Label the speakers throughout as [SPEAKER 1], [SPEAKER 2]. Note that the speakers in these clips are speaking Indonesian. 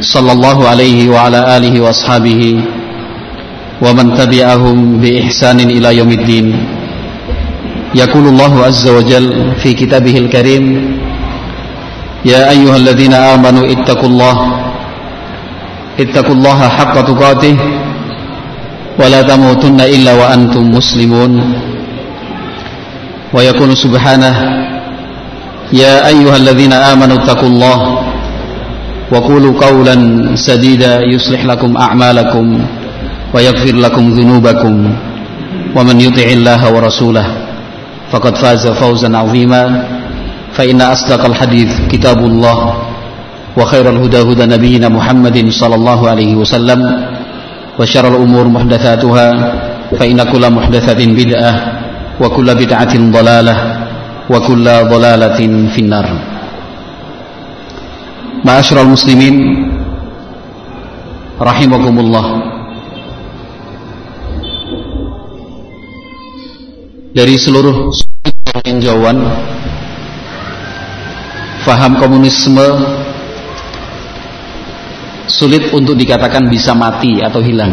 [SPEAKER 1] صلى الله عليه وعلى آله وأصحابه ومن تبعهم بإحسان إلى يوم الدين. يقول الله عز وجل في كتابه الكريم يا أيها الذين آمنوا اتقوا الله اتقوا الله حق تقاته ولا تموتن إلا وأنتم مسلمون. ويقول سبحانه يا أيها الذين آمنوا اتقوا الله وقولوا قولا سديدا يصلح لكم أعمالكم ويغفر لكم ذنوبكم. ومن يطع الله ورسوله فقد فاز فوزا عظيما. فإن أصدق الحديث كتاب الله وخير الهدى هدى نبينا محمد صلى الله عليه وسلم وشر الأمور محدثاتها فإن كل محدثة بدعة وكل بدعة ضلالة وكل ضلالة في النار. Ma'asyiral muslimin rahimakumullah. Dari seluruh tinjauan faham komunisme sulit untuk dikatakan bisa mati atau hilang.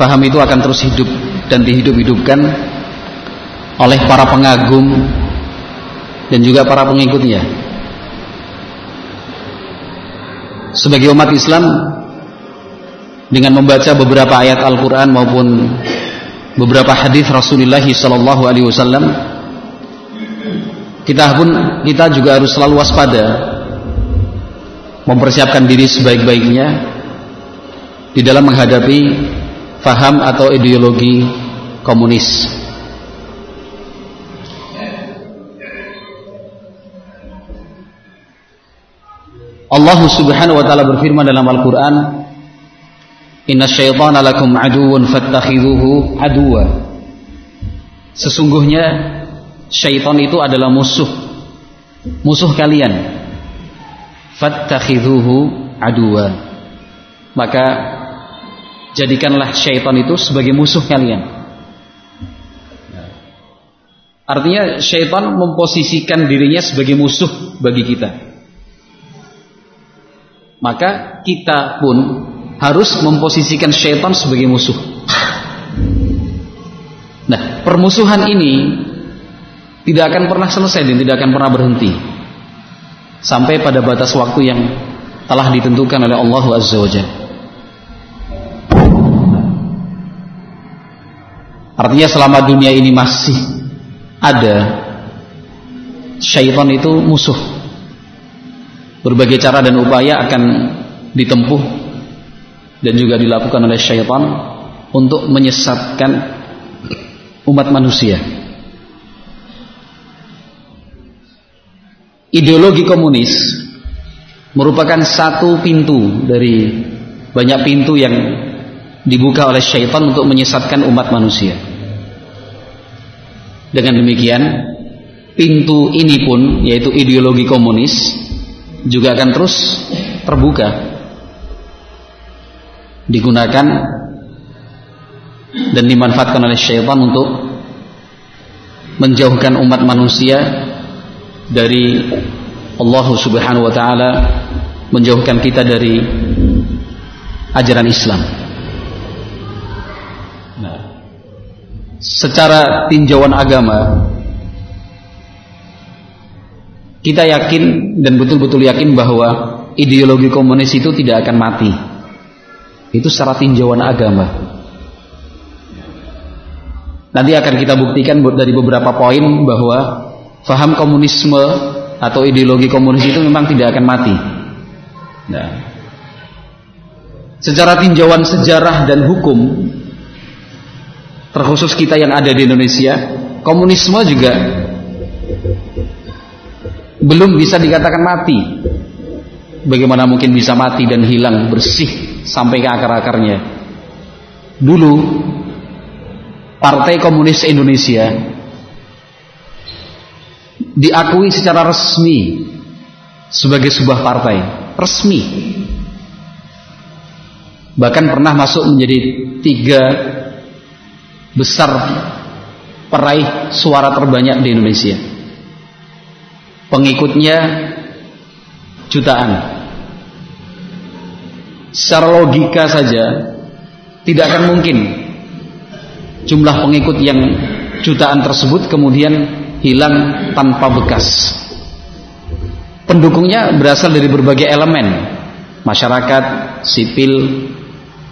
[SPEAKER 1] Faham itu akan terus hidup dan dihidup-hidupkan oleh para pengagum dan juga para pengikutnya. Sebagai umat Islam dengan membaca beberapa ayat Al-Quran maupun beberapa hadis Rasulullah Sallallahu Alaihi Wasallam kita pun kita juga harus selalu waspada mempersiapkan diri sebaik-baiknya di dalam menghadapi faham atau ideologi komunis. Allah Subhanahu wa taala berfirman dalam Al-Qur'an Inna syaitana lakum aduun fattakhidhuhu aduwa Sesungguhnya syaitan itu adalah musuh musuh kalian. Fattakhidhuhu aduwa maka jadikanlah syaitan itu sebagai musuh kalian. Artinya syaitan memposisikan dirinya sebagai musuh bagi kita maka kita pun harus memposisikan syaitan sebagai musuh. Nah, permusuhan ini tidak akan pernah selesai dan tidak akan pernah berhenti. Sampai pada batas waktu yang telah ditentukan oleh Allah Azza wa Artinya selama dunia ini masih ada syaitan itu musuh Berbagai cara dan upaya akan ditempuh dan juga dilakukan oleh syaitan untuk menyesatkan umat manusia. Ideologi komunis merupakan satu pintu dari banyak pintu yang dibuka oleh syaitan untuk menyesatkan umat manusia. Dengan demikian, pintu ini pun yaitu ideologi komunis juga akan terus terbuka digunakan dan dimanfaatkan oleh syaitan untuk menjauhkan umat manusia dari Allah Subhanahu wa taala menjauhkan kita dari ajaran Islam. Nah, secara tinjauan agama kita yakin dan betul-betul yakin bahwa ideologi komunis itu tidak akan mati. Itu secara tinjauan agama. Nanti akan kita buktikan dari beberapa poin bahwa faham komunisme atau ideologi komunis itu memang tidak akan mati. Nah, secara tinjauan sejarah dan hukum, terkhusus kita yang ada di Indonesia, komunisme juga belum bisa dikatakan mati. Bagaimana mungkin bisa mati dan hilang bersih sampai ke akar-akarnya? dulu Partai Komunis Indonesia diakui secara resmi sebagai sebuah partai resmi bahkan pernah masuk menjadi tiga besar peraih suara terbanyak di Indonesia pengikutnya jutaan. Secara logika saja tidak akan mungkin jumlah pengikut yang jutaan tersebut kemudian hilang tanpa bekas. Pendukungnya berasal dari berbagai elemen masyarakat, sipil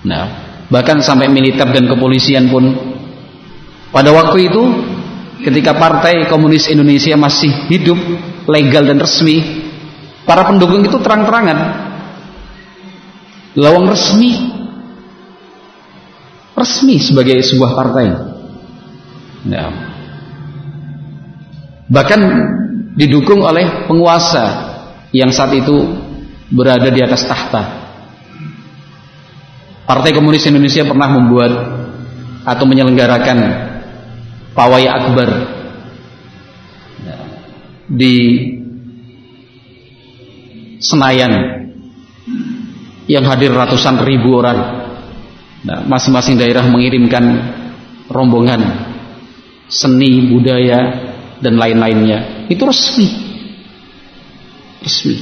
[SPEAKER 1] nah bahkan sampai militer dan kepolisian pun. Pada waktu itu ketika Partai Komunis Indonesia masih hidup legal dan resmi para pendukung itu terang-terangan. Lawang resmi. Resmi sebagai sebuah partai. Nah. bahkan didukung oleh penguasa yang saat itu berada di atas tahta. Partai Komunis Indonesia pernah membuat atau menyelenggarakan pawai akbar di Senayan yang hadir ratusan ribu orang. Nah, masing-masing daerah mengirimkan rombongan seni, budaya dan lain-lainnya. Itu resmi. Resmi.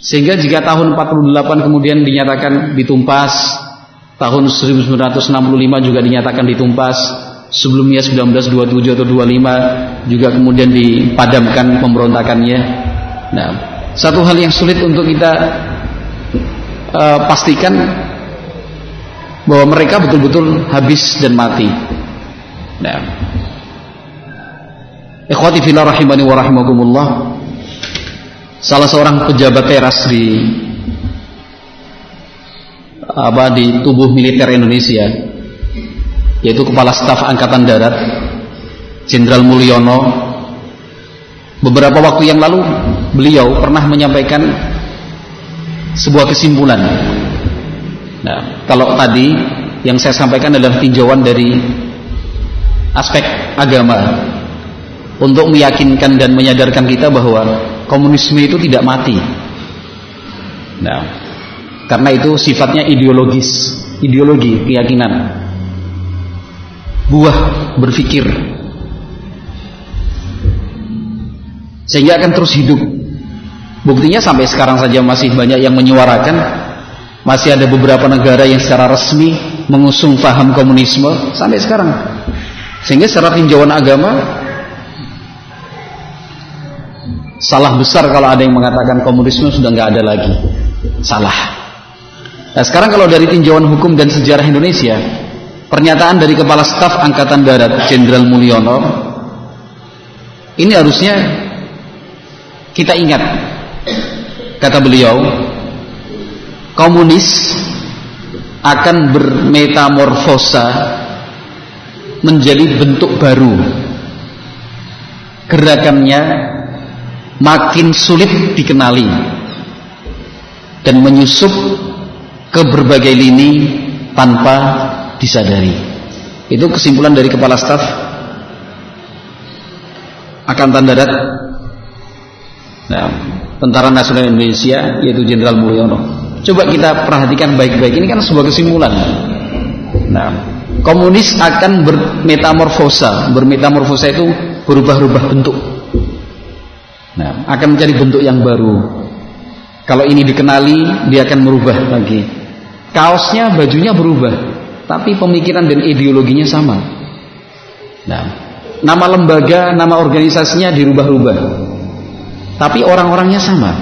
[SPEAKER 1] Sehingga jika tahun 48 kemudian dinyatakan ditumpas, tahun 1965 juga dinyatakan ditumpas, sebelumnya 1927 atau 25 juga kemudian dipadamkan pemberontakannya. Nah, satu hal yang sulit untuk kita uh, pastikan bahwa mereka betul-betul habis dan mati. Nah, ikhwati fillah rahimani wa rahimakumullah salah seorang pejabat teras di apa di tubuh militer Indonesia yaitu kepala staf angkatan darat Jenderal Mulyono. Beberapa waktu yang lalu beliau pernah menyampaikan sebuah kesimpulan. Nah kalau tadi yang saya sampaikan adalah tinjauan dari aspek agama. Untuk meyakinkan dan menyadarkan kita bahwa komunisme itu tidak mati. Nah, karena itu sifatnya ideologis, ideologi, keyakinan. Buah berpikir. Sehingga akan terus hidup. Buktinya sampai sekarang saja masih banyak yang menyuarakan masih ada beberapa negara yang secara resmi mengusung paham komunisme sampai sekarang. Sehingga secara tinjauan agama Salah besar kalau ada yang mengatakan komunisme sudah nggak ada lagi. Salah. Nah, sekarang kalau dari tinjauan hukum dan sejarah Indonesia, pernyataan dari Kepala Staf Angkatan Darat Jenderal Mulyono ini harusnya kita ingat. Kata beliau, komunis akan bermetamorfosa menjadi bentuk baru. Gerakannya makin sulit dikenali dan menyusup ke berbagai lini tanpa disadari. Itu kesimpulan dari kepala staf Angkatan Darat nah, Tentara Nasional Indonesia yaitu Jenderal Mulyono. Coba kita perhatikan baik-baik ini kan sebuah kesimpulan. Nah, komunis akan bermetamorfosa, bermetamorfosa itu berubah-ubah bentuk Nah, akan mencari bentuk yang baru. Kalau ini dikenali, dia akan merubah lagi. Kaosnya, bajunya berubah, tapi pemikiran dan ideologinya sama. Nah, nama lembaga, nama organisasinya dirubah-rubah. Tapi orang-orangnya sama.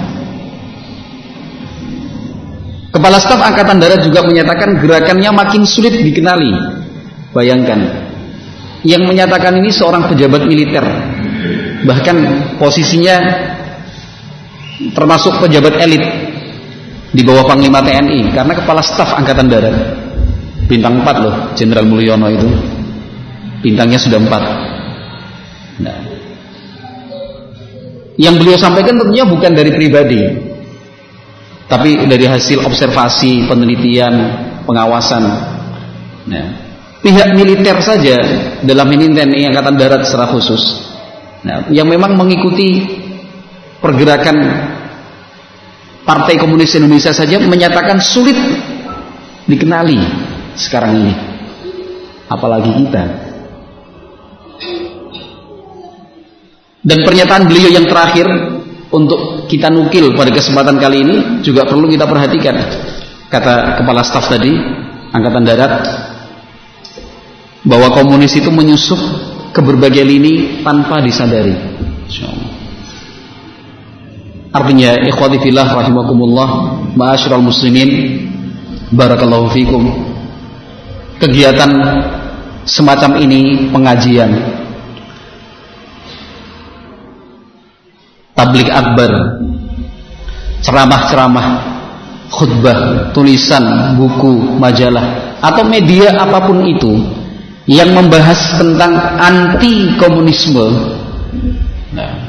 [SPEAKER 1] Kepala Staf Angkatan Darat juga menyatakan gerakannya makin sulit dikenali. Bayangkan. Yang menyatakan ini seorang pejabat militer bahkan posisinya termasuk pejabat elit di bawah Panglima TNI karena kepala staf angkatan darat. Bintang 4 loh Jenderal Mulyono itu. Bintangnya sudah 4 nah. Yang beliau sampaikan tentunya bukan dari pribadi tapi dari hasil observasi penelitian pengawasan. Nah, pihak militer saja dalam ini TNI Angkatan Darat secara khusus, nah, yang memang mengikuti pergerakan Partai Komunis Indonesia saja menyatakan sulit dikenali sekarang ini. Apalagi kita. Dan pernyataan beliau yang terakhir untuk kita nukil pada kesempatan kali ini juga perlu kita perhatikan. Kata kepala staf tadi, Angkatan Darat, bahwa komunis itu menyusup ke berbagai lini tanpa disadari. Artinya ikhwati fillah rahimakumullah ma'asyiral muslimin barakallahu fikum. Kegiatan semacam ini pengajian. Tablik akbar. Ceramah-ceramah khutbah tulisan buku majalah atau media apa pun itu yang membahas tentang anti komunisme nah,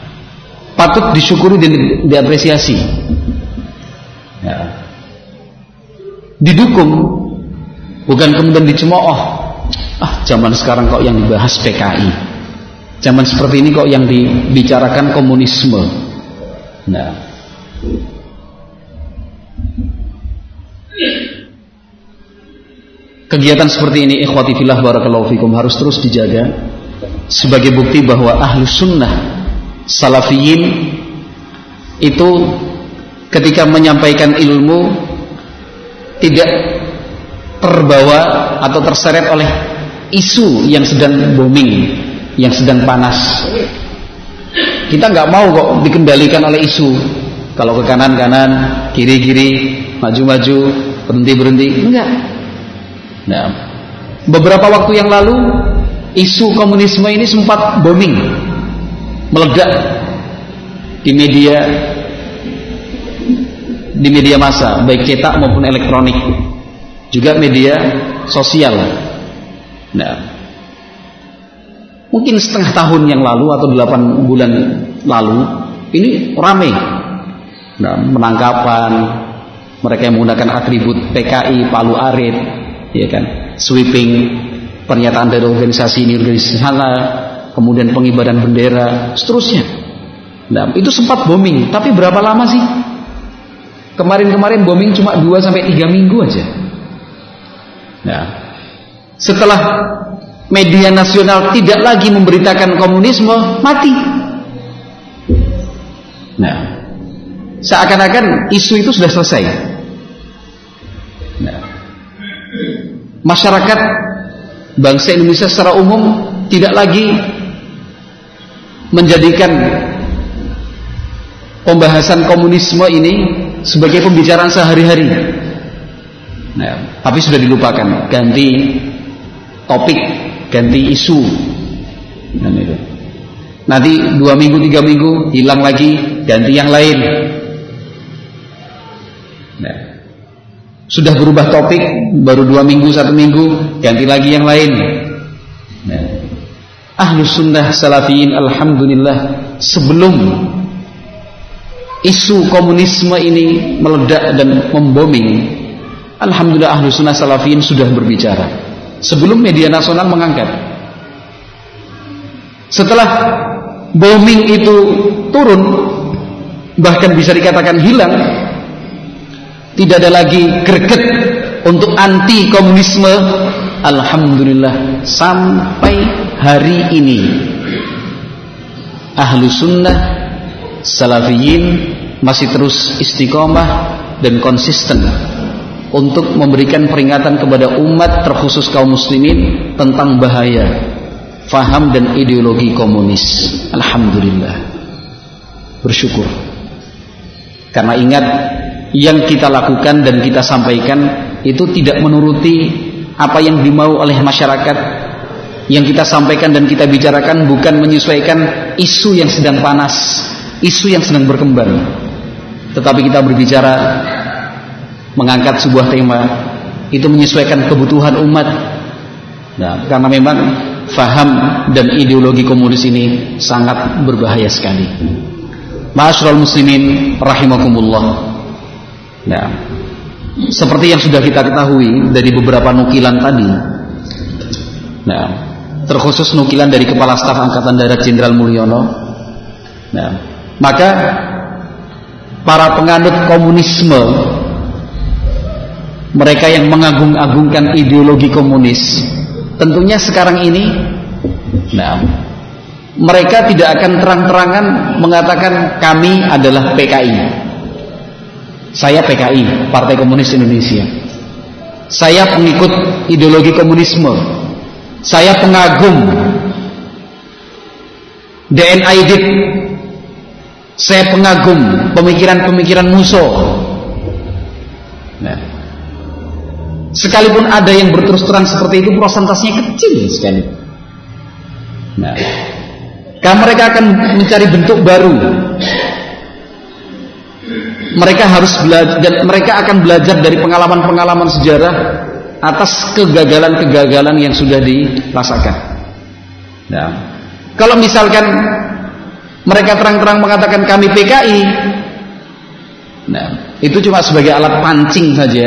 [SPEAKER 1] patut disyukuri dan diapresiasi. Ya. didukung bukan kemudian dicemooh. Ah zaman sekarang kok yang dibahas PKI zaman seperti ini kok yang dibicarakan komunisme. Nah. Kegiatan seperti ini ikhwati fillah barakallahu fikum harus terus dijaga sebagai bukti bahwa ahlu sunnah salafiyin itu ketika menyampaikan ilmu tidak terbawa atau terseret oleh isu yang sedang booming, yang sedang panas. Kita nggak mau kok dikendalikan oleh isu. Kalau ke kanan kanan, kiri kiri, maju maju, berhenti berhenti, enggak. Nah, beberapa waktu yang lalu isu komunisme ini sempat booming meledak di media di media massa baik cetak maupun elektronik. Juga media sosial. Nah mungkin setengah tahun yang lalu atau delapan bulan lalu ini ramai nah, penangkapan mereka yang menggunakan atribut PKI Palu Arit ya kan? Sweeping pernyataan dari organisasi ini organisasi sana kemudian pengibaran bendera, seterusnya. Nah, itu sempat booming, tapi berapa lama sih? Kemarin-kemarin booming cuma 2 sampai 3 minggu aja. Nah, setelah media nasional tidak lagi memberitakan komunisme, mati. Nah, seakan-akan isu itu sudah selesai. Nah, masyarakat bangsa Indonesia secara umum tidak lagi menjadikan pembahasan komunisme ini sebagai pembicaraan sehari-hari. Nah, tapi sudah dilupakan, ganti topik, ganti isu. Itu. Nanti dua minggu, tiga minggu hilang lagi, ganti yang lain. Nah, sudah berubah topik, baru dua minggu, satu minggu, ganti lagi yang lain. Ahlu sunnah salafiyin alhamdulillah sebelum isu komunisme ini meledak dan memboming alhamdulillah ahlu sunnah salafiyin sudah berbicara. Sebelum media nasional mengangkat. Setelah bombing itu turun bahkan bisa dikatakan hilang tidak ada lagi greget untuk anti komunisme Alhamdulillah sampai hari ini. Ahlu sunnah salafiyin masih terus istiqomah dan konsisten untuk memberikan peringatan kepada umat terkhusus kaum muslimin tentang bahaya faham dan ideologi komunis. Alhamdulillah. Bersyukur. Karena ingat yang kita lakukan dan kita sampaikan itu tidak menuruti apa yang dimau oleh masyarakat yang kita sampaikan dan kita bicarakan bukan menyesuaikan isu yang sedang panas isu yang sedang berkembang. Tetapi kita berbicara mengangkat sebuah tema itu menyesuaikan kebutuhan umat. Nah, karena memang faham dan ideologi komunis ini sangat berbahaya sekali. Ma'asyiral muslimin rahimakumullah. Nah, seperti yang sudah kita ketahui dari beberapa nukilan tadi. Nah, terkhusus nukilan dari Kepala Staf Angkatan Darat Jenderal Mulyono. Nah, maka para penganut komunisme mereka yang mengagung-agungkan ideologi komunis tentunya sekarang ini nah mereka tidak akan terang-terangan mengatakan kami adalah PKI saya PKI Partai Komunis Indonesia. Saya pengikut ideologi komunisme saya pengagum DNID saya pengagum pemikiran-pemikiran musuh. Nah, sekalipun ada yang berterus terang seperti itu, prosentasenya kecil sekali. Nah, karena mereka akan mencari bentuk baru. Mereka harus belajar dan mereka akan belajar dari pengalaman-pengalaman sejarah atas kegagalan-kegagalan yang sudah dirasakan. Nah, kalau misalkan mereka terang-terang mengatakan kami PKI. Nah, itu cuma sebagai alat pancing saja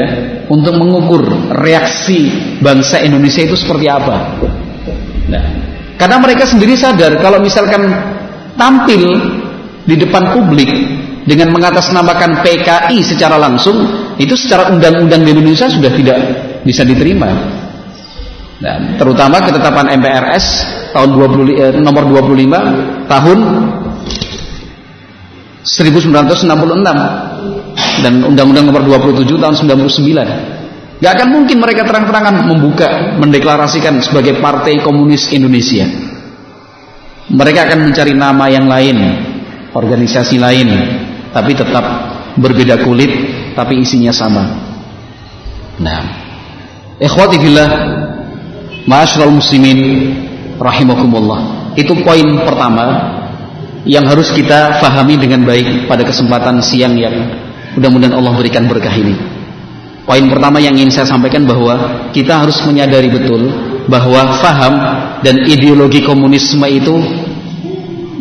[SPEAKER 1] untuk mengukur reaksi bangsa Indonesia itu seperti apa. Nah, karena mereka sendiri sadar kalau misalkan tampil di depan publik dengan mengatasnamakan PKI secara langsung, itu secara undang-undang di Indonesia sudah tidak bisa diterima. Nah, terutama ketetapan MPRS tahun 20, eh, nomor 25 tahun 1966 dan Undang-Undang Nomor 27 tahun 99. Gak akan mungkin mereka terang-terangan membuka, mendeklarasikan sebagai Partai Komunis Indonesia. Mereka akan mencari nama yang lain, organisasi lain, tapi tetap berbeda kulit, tapi isinya sama. Nah, ikhwati fillah, ma'asyiral muslimin rahimakumullah. Itu poin pertama yang harus kita fahami dengan baik pada kesempatan siang yang mudah-mudahan Allah berikan berkah ini. Poin pertama yang ingin saya sampaikan bahwa kita harus menyadari betul bahwa faham dan ideologi komunisme itu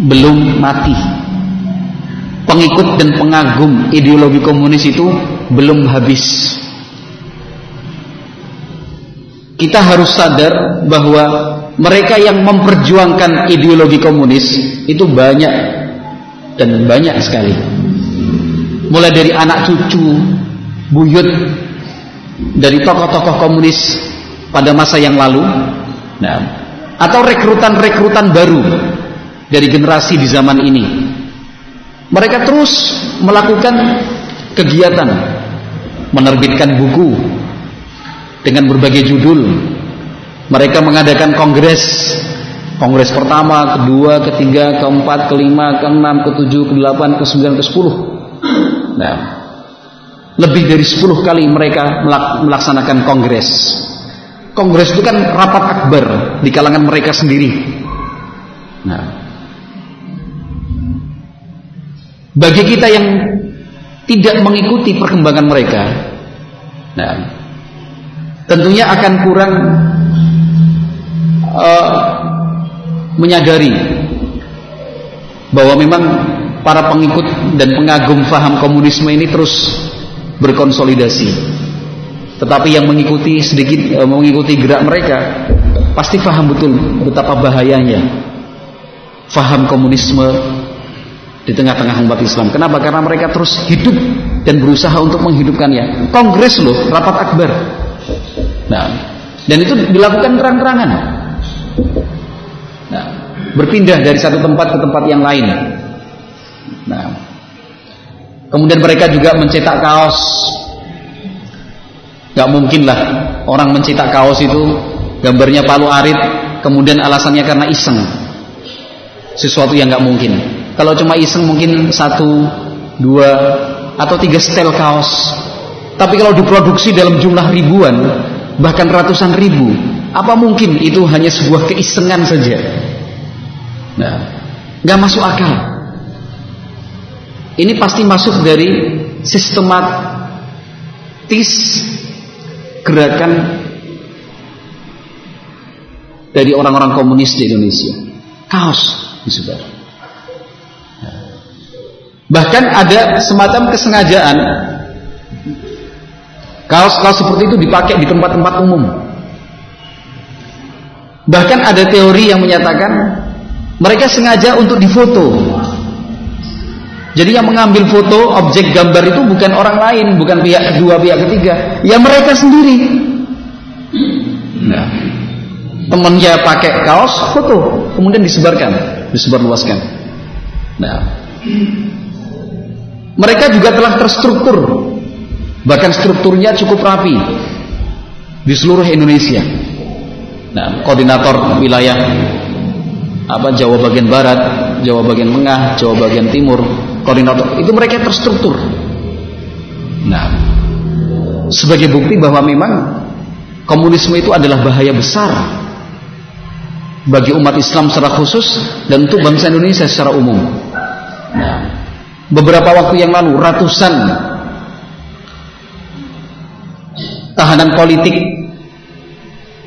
[SPEAKER 1] belum mati. Pengikut dan pengagum ideologi komunis itu belum habis. Kita harus sadar bahwa mereka yang memperjuangkan ideologi komunis itu banyak dan banyak sekali. Mulai dari anak cucu, buyut dari tokoh-tokoh komunis pada masa yang lalu, nah, atau rekrutan-rekrutan baru dari generasi di zaman ini. Mereka terus melakukan kegiatan, menerbitkan buku dengan berbagai judul, mereka mengadakan kongres kongres pertama, kedua, ketiga, keempat, kelima, keenam, ketujuh, kedelapan, kesembilan, ke sepuluh. Nah, lebih dari sepuluh kali mereka melaksanakan kongres. Kongres itu kan rapat akbar di kalangan mereka sendiri. Nah, bagi kita yang tidak mengikuti perkembangan mereka, nah, tentunya akan kurang uh, menyadari bahwa memang para pengikut dan pengagum faham komunisme ini terus berkonsolidasi. Tetapi yang mengikuti sedikit uh, mengikuti gerak mereka pasti faham betul betapa bahayanya faham komunisme di tengah-tengah umat Islam. Kenapa? Karena mereka terus hidup dan berusaha untuk menghidupkannya. Kongres loh, rapat akbar. Nah, dan itu dilakukan terang-terangan. Nah, berpindah dari satu tempat ke tempat yang lain. Nah, kemudian mereka juga mencetak kaos. Gak mungkin lah orang mencetak kaos itu gambarnya Palu Arit, kemudian alasannya karena iseng. Sesuatu yang gak mungkin. Kalau cuma iseng mungkin satu, dua, atau tiga setel kaos. Tapi kalau diproduksi dalam jumlah ribuan, bahkan ratusan ribu, apa mungkin itu hanya sebuah keisengan saja? Nah, nggak masuk akal. Ini pasti masuk dari sistematis gerakan dari orang-orang komunis di Indonesia. Kaos, saudara. Bahkan ada semacam kesengajaan Kaos-kaos seperti itu dipakai di tempat-tempat umum. Bahkan ada teori yang menyatakan mereka sengaja untuk difoto. Jadi yang mengambil foto objek gambar itu bukan orang lain, bukan pihak kedua, pihak ketiga, ya mereka sendiri. Nah, temannya pakai kaos foto, kemudian disebarkan, disebarluaskan. Nah, mereka juga telah terstruktur, bahkan strukturnya cukup rapi di seluruh Indonesia. Nah, koordinator wilayah apa Jawa bagian barat, Jawa bagian tengah, Jawa bagian timur, koordinator itu mereka terstruktur. Nah, sebagai bukti bahwa memang komunisme itu adalah bahaya besar bagi umat Islam secara khusus dan untuk bangsa Indonesia secara umum. Nah, beberapa waktu yang lalu ratusan tahanan politik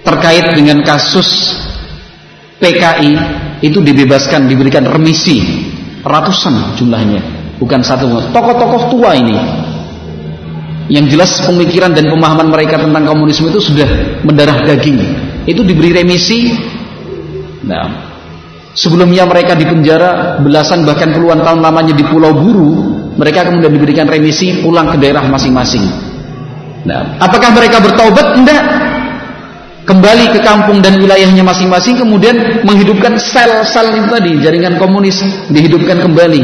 [SPEAKER 1] terkait dengan kasus PKI itu dibebaskan, diberikan remisi ratusan jumlahnya, bukan satu. Tokoh-tokoh tua ini yang jelas pemikiran dan pemahaman mereka tentang komunisme itu sudah mendarah daging. Itu diberi remisi. Nah, sebelumnya mereka dipenjara belasan bahkan puluhan tahun lamanya di Pulau Buru, mereka kemudian diberikan remisi pulang ke daerah masing-masing. Nah, apakah mereka bertobat? Tidak kembali ke kampung dan wilayahnya masing-masing kemudian menghidupkan sel-sel itu tadi jaringan komunis dihidupkan kembali.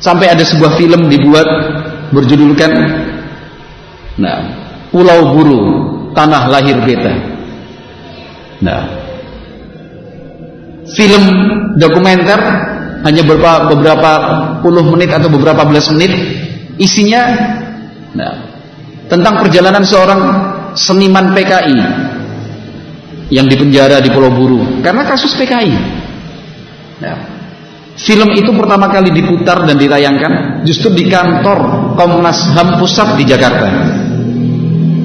[SPEAKER 1] Sampai ada sebuah film dibuat berjudulkan nah Pulau Buru Tanah Lahir Beta. Nah. Film dokumenter hanya beberapa, beberapa puluh menit atau beberapa belas menit isinya nah tentang perjalanan seorang seniman PKI yang dipenjara di Pulau Buru karena kasus PKI. Nah, film itu pertama kali diputar dan ditayangkan justru di kantor Komnas HAM pusat di Jakarta.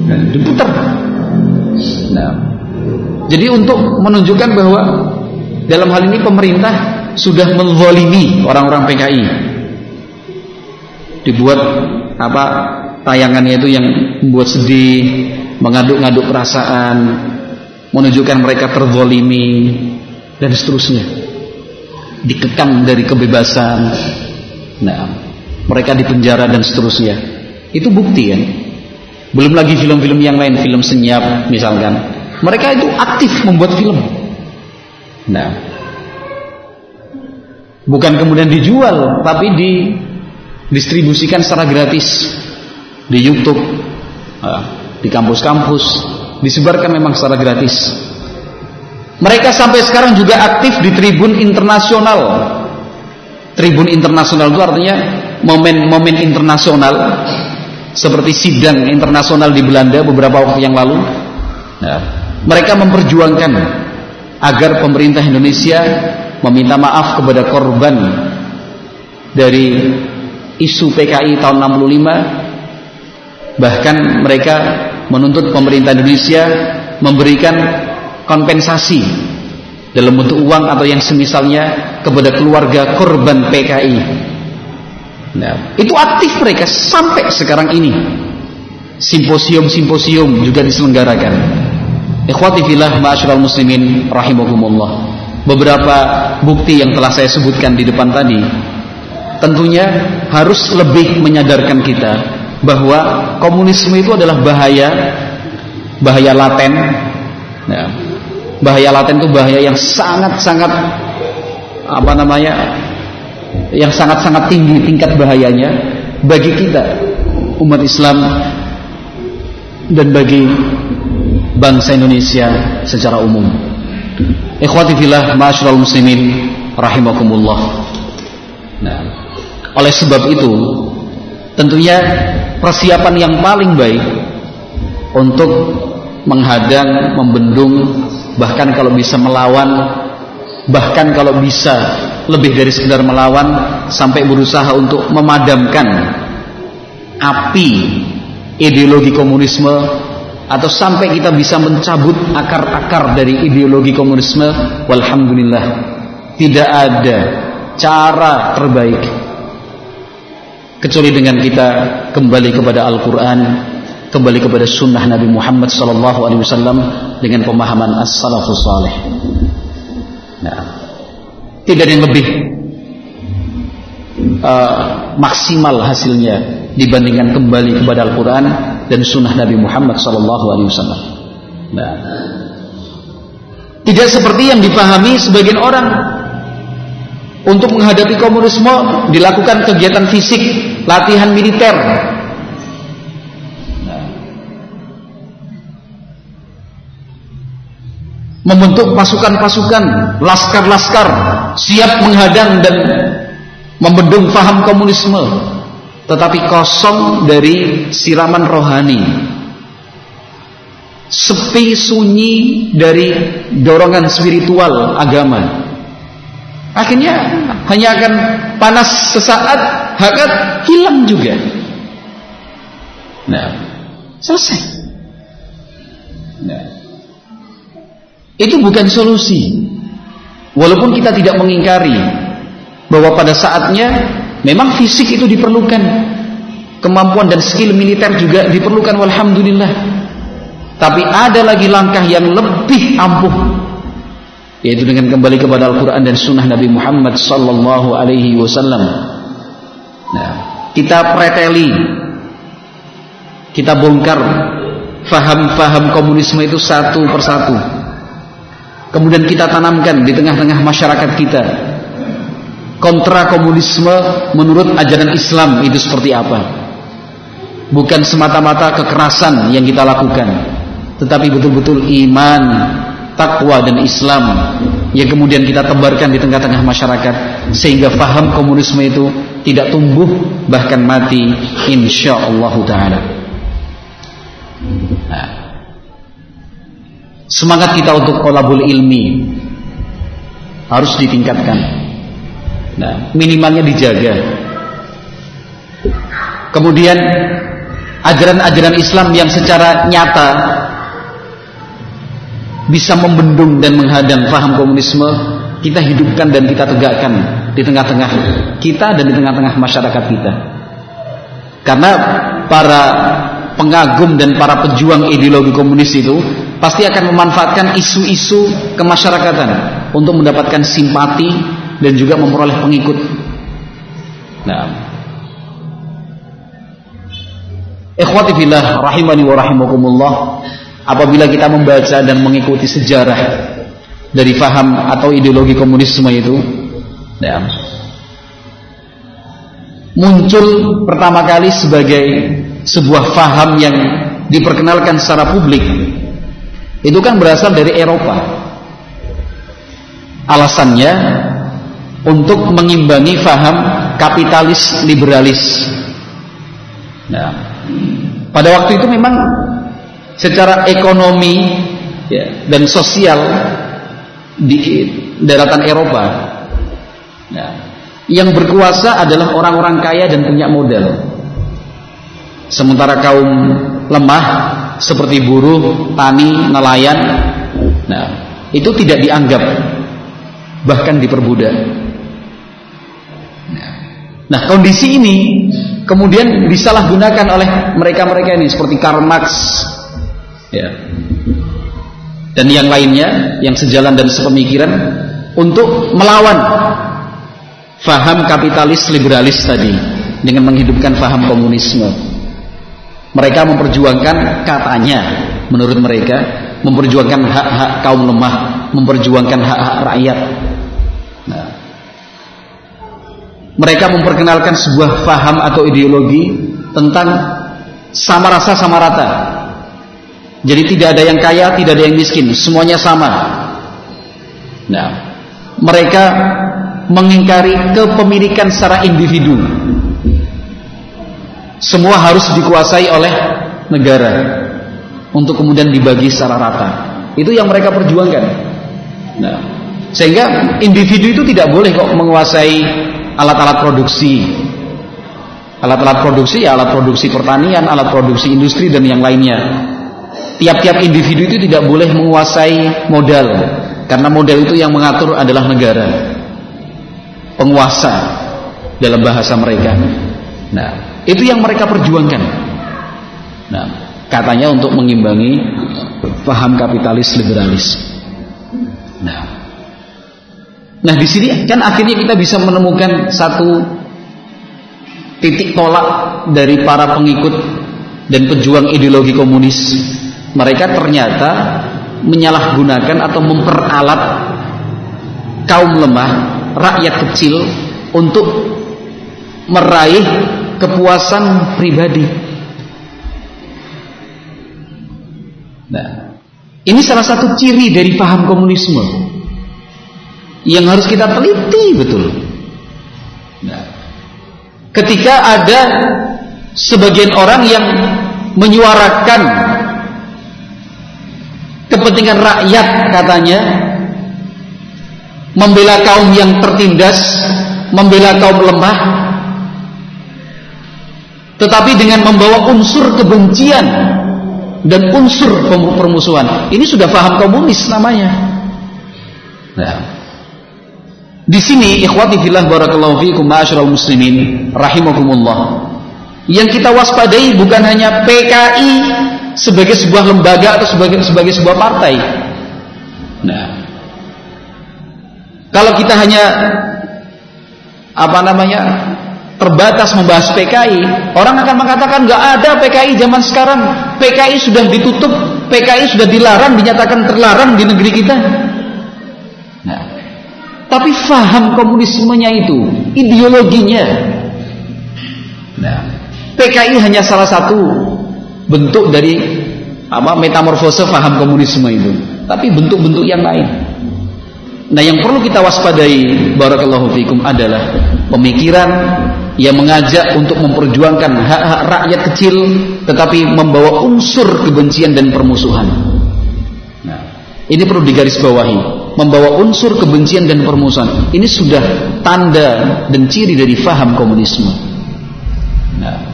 [SPEAKER 1] Nah, diputar. Nah, jadi untuk menunjukkan bahwa dalam hal ini pemerintah sudah menzalimi orang-orang PKI. Dibuat apa tayangannya itu yang membuat sedih, mengaduk-ngaduk perasaan, menunjukkan mereka terzolimi dan seterusnya. Dikekang dari kebebasan. Nah, mereka dipenjara dan seterusnya. Itu bukti kan? Belum lagi film-film yang lain, film senyap misalkan. Mereka itu aktif membuat film. Nah, bukan kemudian dijual, tapi didistribusikan secara gratis di YouTube. Di kampus-kampus disebarkan memang secara gratis. Mereka sampai sekarang juga aktif di tribun internasional. Tribun internasional itu artinya momen-momen internasional seperti sidang internasional di Belanda beberapa waktu yang lalu. Nah, mereka memperjuangkan agar pemerintah Indonesia meminta maaf kepada korban dari isu PKI tahun 65 bahkan mereka menuntut pemerintah Indonesia memberikan kompensasi dalam bentuk uang atau yang semisalnya kepada keluarga korban PKI. Nah, itu aktif mereka sampai sekarang ini. Simposium-simposium juga diselenggarakan. Ikhwati fillah ma'asyiral muslimin rahimakumullah. Beberapa bukti yang telah saya sebutkan di depan tadi tentunya harus lebih menyadarkan kita bahwa komunisme itu adalah bahaya bahaya laten ya. bahaya laten itu bahaya yang sangat-sangat apa namanya yang sangat-sangat tinggi tingkat bahayanya bagi kita umat Islam dan bagi bangsa Indonesia secara umum. Ikhwati fillah ma'asyiral muslimin rahimakumullah. Nah, oleh sebab itu tentunya persiapan yang paling baik untuk menghadang, membendung, bahkan kalau bisa melawan, bahkan kalau bisa lebih dari sekedar melawan, sampai berusaha untuk memadamkan api ideologi komunisme atau sampai kita bisa mencabut akar-akar dari ideologi komunisme walhamdulillah tidak ada cara terbaik kecuali dengan kita kembali kepada Al-Quran kembali kepada sunnah Nabi Muhammad sallallahu alaihi wasallam dengan pemahaman as-salafus salih. Nah, tidak ada yang lebih uh, maksimal hasilnya dibandingkan kembali kepada Al-Quran dan sunnah Nabi Muhammad sallallahu alaihi wasallam. Nah, tidak seperti yang dipahami sebagian orang untuk menghadapi komunisme dilakukan kegiatan fisik, latihan militer, membentuk pasukan-pasukan, laskar-laskar siap menghadang dan membendung faham komunisme, tetapi kosong dari siraman rohani. Sepi sunyi dari dorongan spiritual agama. Akhirnya hanya akan panas sesaat, hakat hilang juga. Nah, selesai. Nah, itu bukan solusi. Walaupun kita tidak mengingkari bahwa pada saatnya memang fisik itu diperlukan. Kemampuan dan skill militer juga diperlukan walhamdulillah. Tapi ada lagi langkah yang lebih ampuh yaitu dengan kembali kepada Al-Qur'an dan sunnah Nabi Muhammad sallallahu alaihi wasallam. Nah, kita preteli kita bongkar faham-faham komunisme itu satu persatu kemudian kita tanamkan di tengah-tengah masyarakat kita kontra komunisme menurut ajaran Islam itu seperti apa bukan semata-mata kekerasan yang kita lakukan tetapi betul-betul iman takwa dan Islam yang kemudian kita tebarkan di tengah-tengah masyarakat sehingga faham komunisme itu tidak tumbuh bahkan mati insyaallah taala nah, Semangat kita untuk kolabul ilmi harus ditingkatkan. Nah, minimalnya dijaga. Kemudian ajaran-ajaran Islam yang secara nyata bisa membendung dan menghadang faham komunisme kita hidupkan dan kita tegakkan di tengah-tengah kita dan di tengah-tengah masyarakat kita. Karena para pengagum dan para pejuang ideologi komunis itu pasti akan memanfaatkan isu-isu kemasyarakatan untuk mendapatkan simpati dan juga memperoleh pengikut. Nah, Ikhwati fillah rahimani wa rahimakumullah apabila kita membaca dan mengikuti sejarah dari faham atau ideologi komunisme itu ya, muncul pertama kali sebagai sebuah faham yang diperkenalkan secara publik itu kan berasal dari Eropa. Alasannya untuk mengimbangi faham kapitalis liberalis. Nah, pada waktu itu memang secara ekonomi ya, dan sosial di daratan Eropa, nah, yang berkuasa adalah orang-orang kaya dan punya modal. Sementara kaum lemah seperti buruh, tani, nelayan. Nah, itu tidak dianggap bahkan diperbudak. Nah, kondisi ini kemudian disalahgunakan oleh mereka-mereka ini seperti Karl Marx ya. Dan yang lainnya yang sejalan dan sepemikiran untuk melawan faham kapitalis liberalis tadi dengan menghidupkan faham komunisme. Mereka memperjuangkan katanya menurut mereka memperjuangkan hak-hak kaum lemah, memperjuangkan hak-hak rakyat. Nah, mereka memperkenalkan sebuah faham atau ideologi tentang sama rasa sama rata. Jadi tidak ada yang kaya, tidak ada yang miskin, semuanya sama. Nah, mereka mengingkari kepemilikan secara individu semua harus dikuasai oleh negara untuk kemudian dibagi secara rata. Itu yang mereka perjuangkan. Nah, sehingga individu itu tidak boleh kok menguasai alat-alat produksi. Alat-alat produksi ya alat produksi pertanian, alat produksi industri dan yang lainnya. Tiap-tiap individu itu tidak boleh menguasai modal karena modal itu yang mengatur adalah negara. Penguasa dalam bahasa mereka. Nah, itu yang mereka perjuangkan. Nah, katanya untuk mengimbangi paham kapitalis liberalis. Nah, nah di sini kan akhirnya kita bisa menemukan satu titik tolak dari para pengikut dan pejuang ideologi komunis. Mereka ternyata menyalahgunakan atau memperalat kaum lemah, rakyat kecil untuk meraih kepuasan pribadi. Nah, ini salah satu ciri dari paham komunisme yang harus kita teliti betul. Nah, ketika ada sebagian orang yang menyuarakan kepentingan rakyat katanya. Membela kaum yang tertindas membela kaum lemah. Tetapi dengan membawa unsur kebencian dan unsur permusuhan. Ini sudah paham komunis namanya. Nah. Di sini ikhwati fillah barakallahu fiikum ma'asyiral muslimin rahimakumullah yang kita waspadai bukan hanya PKI sebagai sebuah lembaga atau sebagai sebagai sebuah partai. Nah, kalau kita hanya apa namanya terbatas membahas PKI, orang akan mengatakan nggak ada PKI zaman sekarang. PKI sudah ditutup, PKI sudah dilarang, dinyatakan terlarang di negeri kita. Nah, tapi faham komunismenya itu, ideologinya. Nah, PKI hanya salah satu bentuk dari apa metamorfose faham komunisme itu. Tapi bentuk-bentuk yang lain. Nah yang perlu kita waspadai barakallahu fikum adalah pemikiran yang mengajak untuk memperjuangkan hak-hak rakyat kecil tetapi membawa unsur kebencian dan permusuhan. Nah ini perlu digarisbawahi. Membawa unsur kebencian dan permusuhan. Ini sudah tanda dan ciri dari faham komunisme. Nah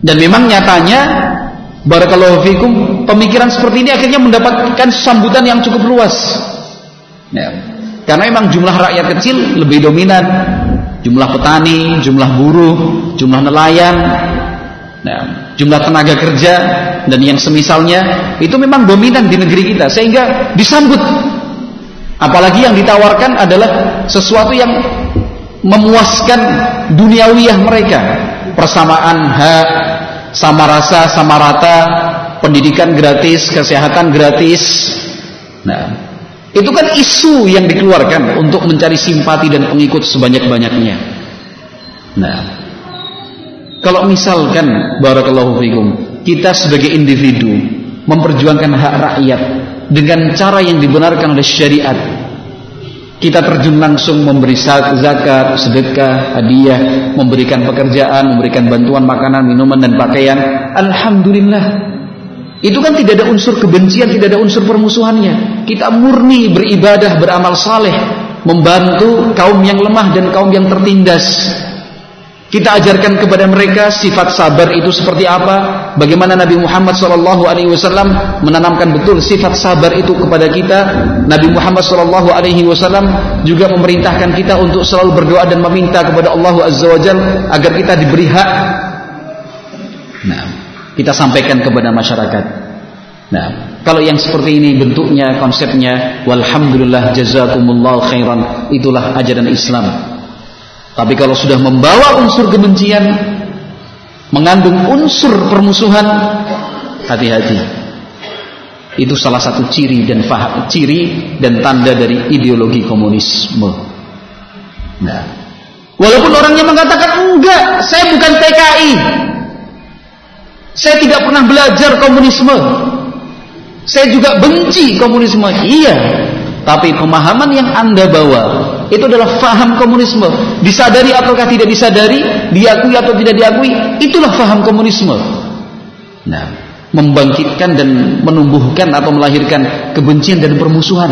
[SPEAKER 1] dan memang nyatanya barakallahu fikum pemikiran seperti ini akhirnya mendapatkan sambutan yang cukup luas. Ya. Karena memang jumlah rakyat kecil lebih dominan, jumlah petani, jumlah buruh, jumlah nelayan, nah, jumlah tenaga kerja dan yang semisalnya itu memang dominan di negeri kita sehingga disambut. Apalagi yang ditawarkan adalah sesuatu yang memuaskan duniawiyah mereka, persamaan hak, sama rasa, sama rata, pendidikan gratis, kesehatan gratis. Nah, itu kan isu yang dikeluarkan untuk mencari simpati dan pengikut sebanyak-banyaknya. Nah, kalau misalkan barakallahu fikum, kita sebagai individu memperjuangkan hak rakyat dengan cara yang dibenarkan oleh syariat, kita terjun langsung memberi zakat, sedekah, hadiah, memberikan pekerjaan, memberikan bantuan makanan, minuman dan pakaian. Alhamdulillah. Itu kan tidak ada unsur kebencian, tidak ada unsur permusuhannya. Kita murni beribadah, beramal saleh, membantu kaum yang lemah dan kaum yang tertindas. Kita ajarkan kepada mereka sifat sabar itu seperti apa, bagaimana Nabi Muhammad SAW menanamkan betul sifat sabar itu kepada kita. Nabi Muhammad SAW juga memerintahkan kita untuk selalu berdoa dan meminta kepada Allah Azza wa agar kita diberi hak. Nah, kita sampaikan kepada masyarakat. Nah, kalau yang seperti ini bentuknya, konsepnya, walhamdulillah jazakumullah khairan, itulah ajaran Islam. Tapi kalau sudah membawa unsur kebencian, mengandung unsur permusuhan, hati-hati. Itu salah satu ciri dan faham, ciri dan tanda dari ideologi komunisme. Nah, walaupun orangnya mengatakan enggak, saya bukan PKI. Saya tidak pernah belajar komunisme. Saya juga benci komunisme. Iya, tapi pemahaman yang Anda bawa itu adalah faham komunisme. Disadari ataukah tidak disadari, diakui atau tidak diakui, itulah faham komunisme. Nah, membangkitkan dan menumbuhkan atau melahirkan kebencian dan permusuhan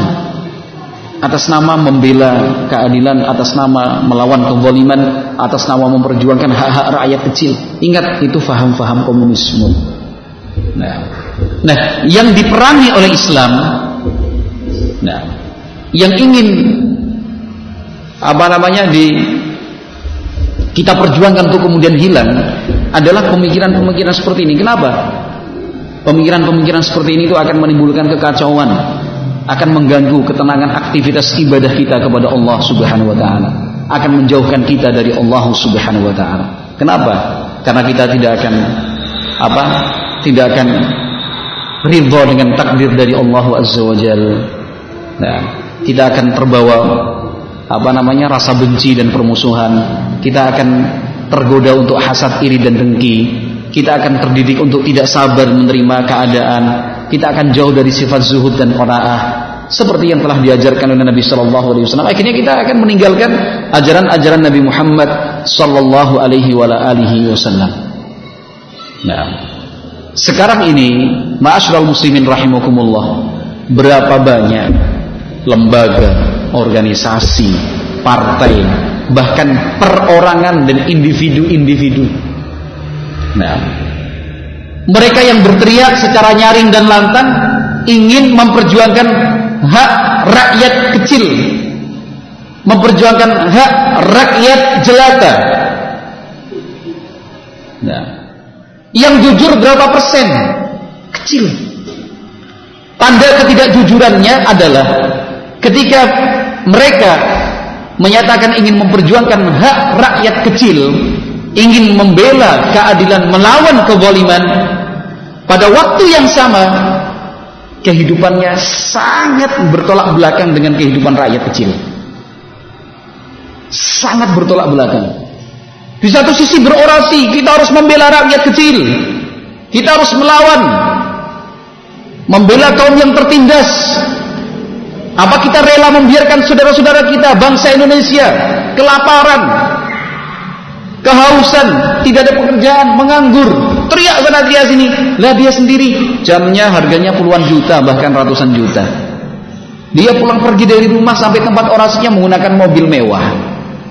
[SPEAKER 1] atas nama membela keadilan, atas nama melawan kezaliman, atas nama memperjuangkan hak-hak rakyat kecil. Ingat itu faham-faham komunisme. Nah, nah yang diperangi oleh Islam, nah, yang ingin apa namanya di kita perjuangkan untuk kemudian hilang adalah pemikiran-pemikiran seperti ini. Kenapa? Pemikiran-pemikiran seperti ini itu akan menimbulkan kekacauan, akan mengganggu ketenangan aktivitas ibadah kita kepada Allah Subhanahu wa taala, akan menjauhkan kita dari Allah Subhanahu wa taala. Kenapa? Karena kita tidak akan apa? Tidak akan ridho dengan takdir dari Allah Azza wa Jalla. Nah, kita akan terbawa apa namanya rasa benci dan permusuhan. Kita akan tergoda untuk hasad iri dan dengki. Kita akan terdidik untuk tidak sabar menerima keadaan. Kita akan jauh dari sifat zuhud dan qanaah. Seperti yang telah diajarkan oleh Nabi Shallallahu Alaihi Wasallam. Akhirnya kita akan meninggalkan ajaran-ajaran Nabi Muhammad Shallallahu Alaihi Wasallam. Nah sekarang ini ma'asyiral muslimin rahimakumullah berapa banyak lembaga organisasi, partai, bahkan perorangan dan individu-individu. Nah, mereka yang berteriak secara nyaring dan lantang ingin memperjuangkan hak rakyat kecil, memperjuangkan hak rakyat jelata. Nah, yang jujur berapa persen? Kecil. Tanda ketidakjujurannya adalah ketika mereka menyatakan ingin memperjuangkan hak rakyat kecil, ingin membela keadilan melawan kezaliman, pada waktu yang sama kehidupannya sangat bertolak belakang dengan kehidupan rakyat kecil. Sangat bertolak belakang. Di satu sisi berorasi, kita harus membela rakyat kecil. Kita harus melawan membela kaum yang tertindas, apa kita rela membiarkan saudara-saudara kita bangsa Indonesia kelaparan, kehausan, tidak ada pekerjaan, menganggur, teriak sana dia sini, lah dia sendiri jamnya harganya puluhan juta bahkan ratusan juta. Dia pulang pergi dari rumah sampai tempat orasinya menggunakan mobil mewah.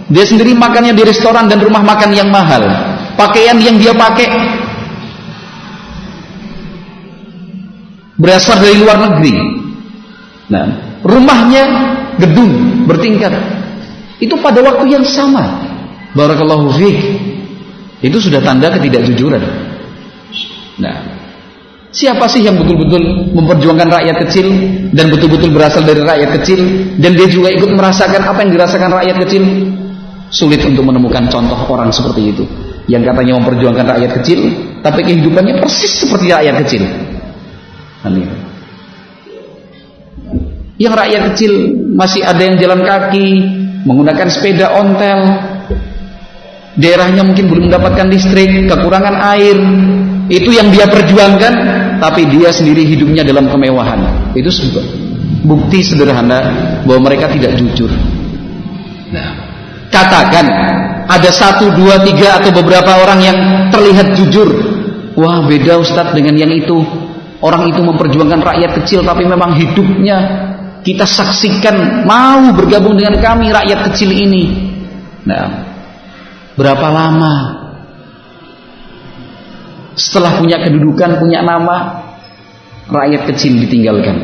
[SPEAKER 1] Dia sendiri makannya di restoran dan rumah makan yang mahal. Pakaian yang dia pakai berasal dari luar negeri. Nah, rumahnya gedung bertingkat. Itu pada waktu yang sama. Barakallahu fiik. Itu sudah tanda ketidakjujuran. Nah, siapa sih yang betul-betul memperjuangkan rakyat kecil dan betul-betul berasal dari rakyat kecil dan dia juga ikut merasakan apa yang dirasakan rakyat kecil? Sulit untuk menemukan contoh orang seperti itu yang katanya memperjuangkan rakyat kecil tapi kehidupannya persis seperti rakyat kecil. Amin. Yang rakyat kecil masih ada yang jalan kaki, menggunakan sepeda ontel. Daerahnya mungkin belum mendapatkan listrik, kekurangan air. Itu yang dia perjuangkan, tapi dia sendiri hidupnya dalam kemewahan. Itu bukti sederhana bahwa mereka tidak jujur. Nah, katakan ada satu, dua, tiga atau beberapa orang yang terlihat jujur. Wah beda Ustadz dengan yang itu. Orang itu memperjuangkan rakyat kecil tapi memang hidupnya kita saksikan mau bergabung dengan kami rakyat kecil ini. Nah, berapa lama setelah punya kedudukan, punya nama, rakyat kecil ditinggalkan.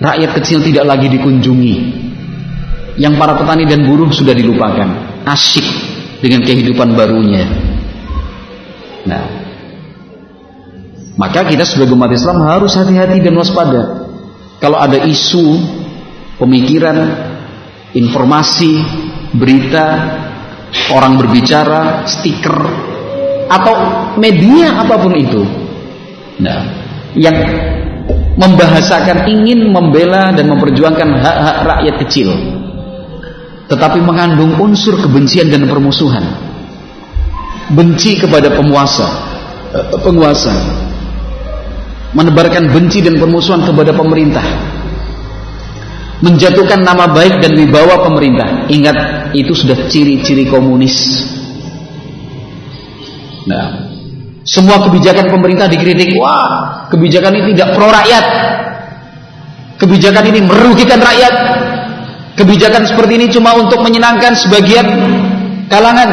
[SPEAKER 1] Rakyat kecil tidak lagi dikunjungi. Yang para petani dan buruh sudah dilupakan. Asyik dengan kehidupan barunya. Nah, maka kita sebagai umat Islam harus hati-hati dan waspada kalau ada isu, pemikiran, informasi, berita, orang berbicara, stiker, atau media apa pun itu. Nah, yang membahasakan ingin membela dan memperjuangkan hak-hak rakyat kecil tetapi mengandung unsur kebencian dan permusuhan benci kepada penguasa eh, penguasa menebarkan benci dan permusuhan kepada pemerintah. Menjatuhkan nama baik dan wibawa pemerintah. Ingat itu sudah ciri-ciri komunis. Nah semua kebijakan pemerintah dikritik. Wah kebijakan ini tidak pro rakyat. Kebijakan ini merugikan rakyat. Kebijakan seperti ini cuma untuk menyenangkan sebagian kalangan.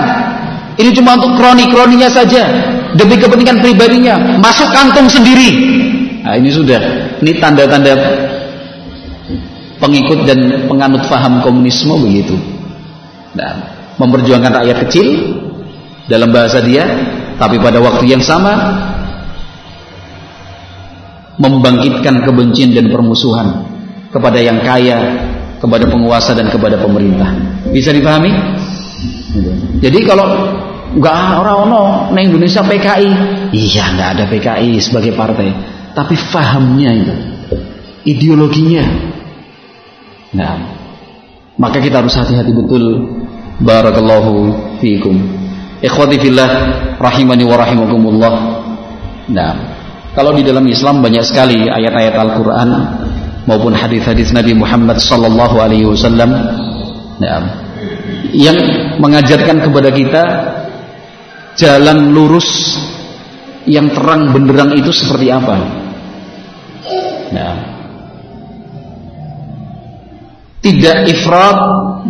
[SPEAKER 1] Ini cuma untuk kroni-kroninya saja demi kepentingan pribadinya masuk kantong sendiri Nah, ini sudah ini tanda-tanda pengikut dan penganut faham komunisme begitu. Nah, memperjuangkan rakyat kecil dalam bahasa dia, tapi pada waktu yang sama membangkitkan kebencian dan permusuhan kepada yang kaya, kepada penguasa dan kepada pemerintah. Bisa dipahami? Jadi kalau nggak orang ono di Indonesia PKI, iya nggak ada PKI sebagai partai, tapi fahamnya itu, ideologinya. Nah, maka kita harus hati-hati betul. Barakallahu fiikum. Ikhwati fillah rahimani wa rahimakumullah. Nah, kalau di dalam Islam banyak sekali ayat-ayat Al-Qur'an maupun hadis-hadis Nabi Muhammad sallallahu alaihi wasallam nah, yang mengajarkan kepada kita jalan lurus yang terang benderang itu seperti apa. Nah, tidak ifrat